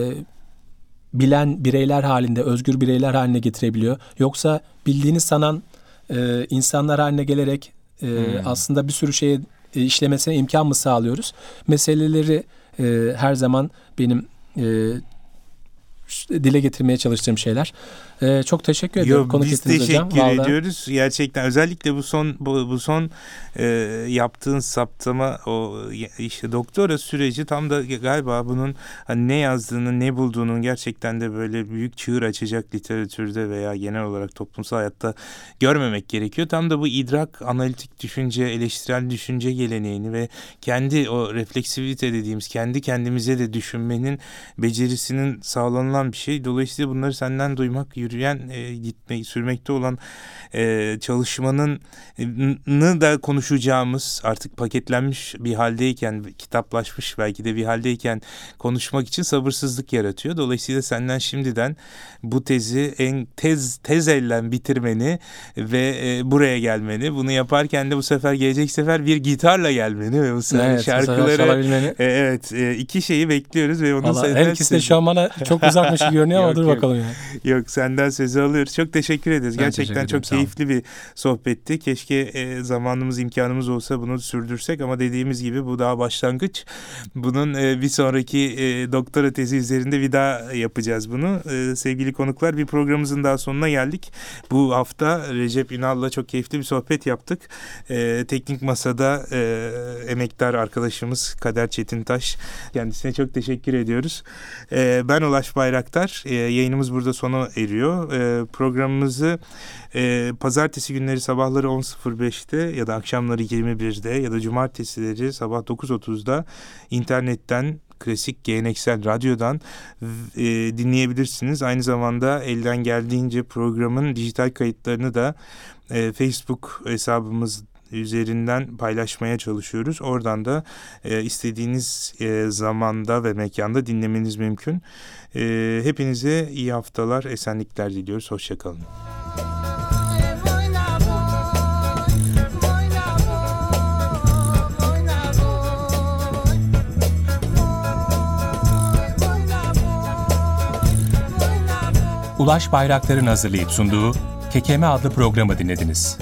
Speaker 3: bilen bireyler halinde, özgür bireyler haline getirebiliyor? Yoksa bildiğini sanan e, insanlar haline gelerek e, aslında bir sürü şeye e, işlemesine imkan mı sağlıyoruz? Meseleleri e, her zaman benim e, dile getirmeye çalıştığım şeyler. Ee, çok teşekkür ediyorum
Speaker 2: Yo,
Speaker 3: konuk
Speaker 2: biz
Speaker 3: ettiniz
Speaker 2: teşekkür
Speaker 3: hocam.
Speaker 2: Ediyoruz. Gerçekten özellikle bu son bu, bu son e, yaptığın saptama o işte doktora süreci tam da galiba bunun hani ne yazdığını ne bulduğunun gerçekten de böyle büyük çığır açacak literatürde veya genel olarak toplumsal hayatta görmemek gerekiyor. Tam da bu idrak, analitik düşünce, eleştirel düşünce geleneğini ve kendi o refleksivite dediğimiz kendi kendimize de düşünmenin becerisinin sağlanılan bir şey. Dolayısıyla bunları senden duymak, yürüyen, e, gitmek, sürmekte olan e, çalışmanın e, da konuşacağımız artık paketlenmiş bir haldeyken, kitaplaşmış belki de bir haldeyken konuşmak için sabırsızlık yaratıyor. Dolayısıyla senden şimdiden bu tezi en tez tez ellen bitirmeni ve e, buraya gelmeni, bunu yaparken de bu sefer gelecek sefer bir gitarla gelmeni ve bu sefer
Speaker 3: Evet,
Speaker 2: şarkıları e, evet e, iki şeyi bekliyoruz ve onun senden
Speaker 3: her ikisi de şu an bana çok uzakmış görünüyor ama dur
Speaker 2: yok.
Speaker 3: bakalım yani.
Speaker 2: Yok senden sözü alıyoruz. Çok teşekkür ederiz.
Speaker 3: Ben
Speaker 2: Gerçekten
Speaker 3: teşekkür ederim,
Speaker 2: çok keyifli bir sohbetti. Keşke e, zamanımız imkanımız olsa bunu sürdürsek ama dediğimiz gibi bu daha başlangıç. Bunun e, bir sonraki e, doktora tezi üzerinde bir daha yapacağız bunu. E, sevgili konuklar bir programımızın daha sonuna geldik. Bu hafta Recep Ünal'la çok keyifli bir sohbet yaptık. E, teknik masada e, emektar arkadaşımız Kader Çetintaş. Kendisine çok teşekkür ediyoruz. E, ben Ulaş Bayraktar. E, yayınımız burada sona eriyor. E, programımızı e, pazartesi günleri sabahları 10.05'te ya da akşamları 21'de ya da cumartesileri sabah 9.30'da internetten klasik geleneksel radyodan e, dinleyebilirsiniz. Aynı zamanda elden geldiğince programın dijital kayıtlarını da e, Facebook hesabımız üzerinden paylaşmaya çalışıyoruz. Oradan da e, istediğiniz e, zamanda ve mekanda dinlemeniz mümkün. E, hepinize iyi haftalar, esenlikler diliyoruz. Hoşçakalın.
Speaker 1: Ulaş Bayraktar'ın hazırlayıp sunduğu Kekeme adlı programı dinlediniz.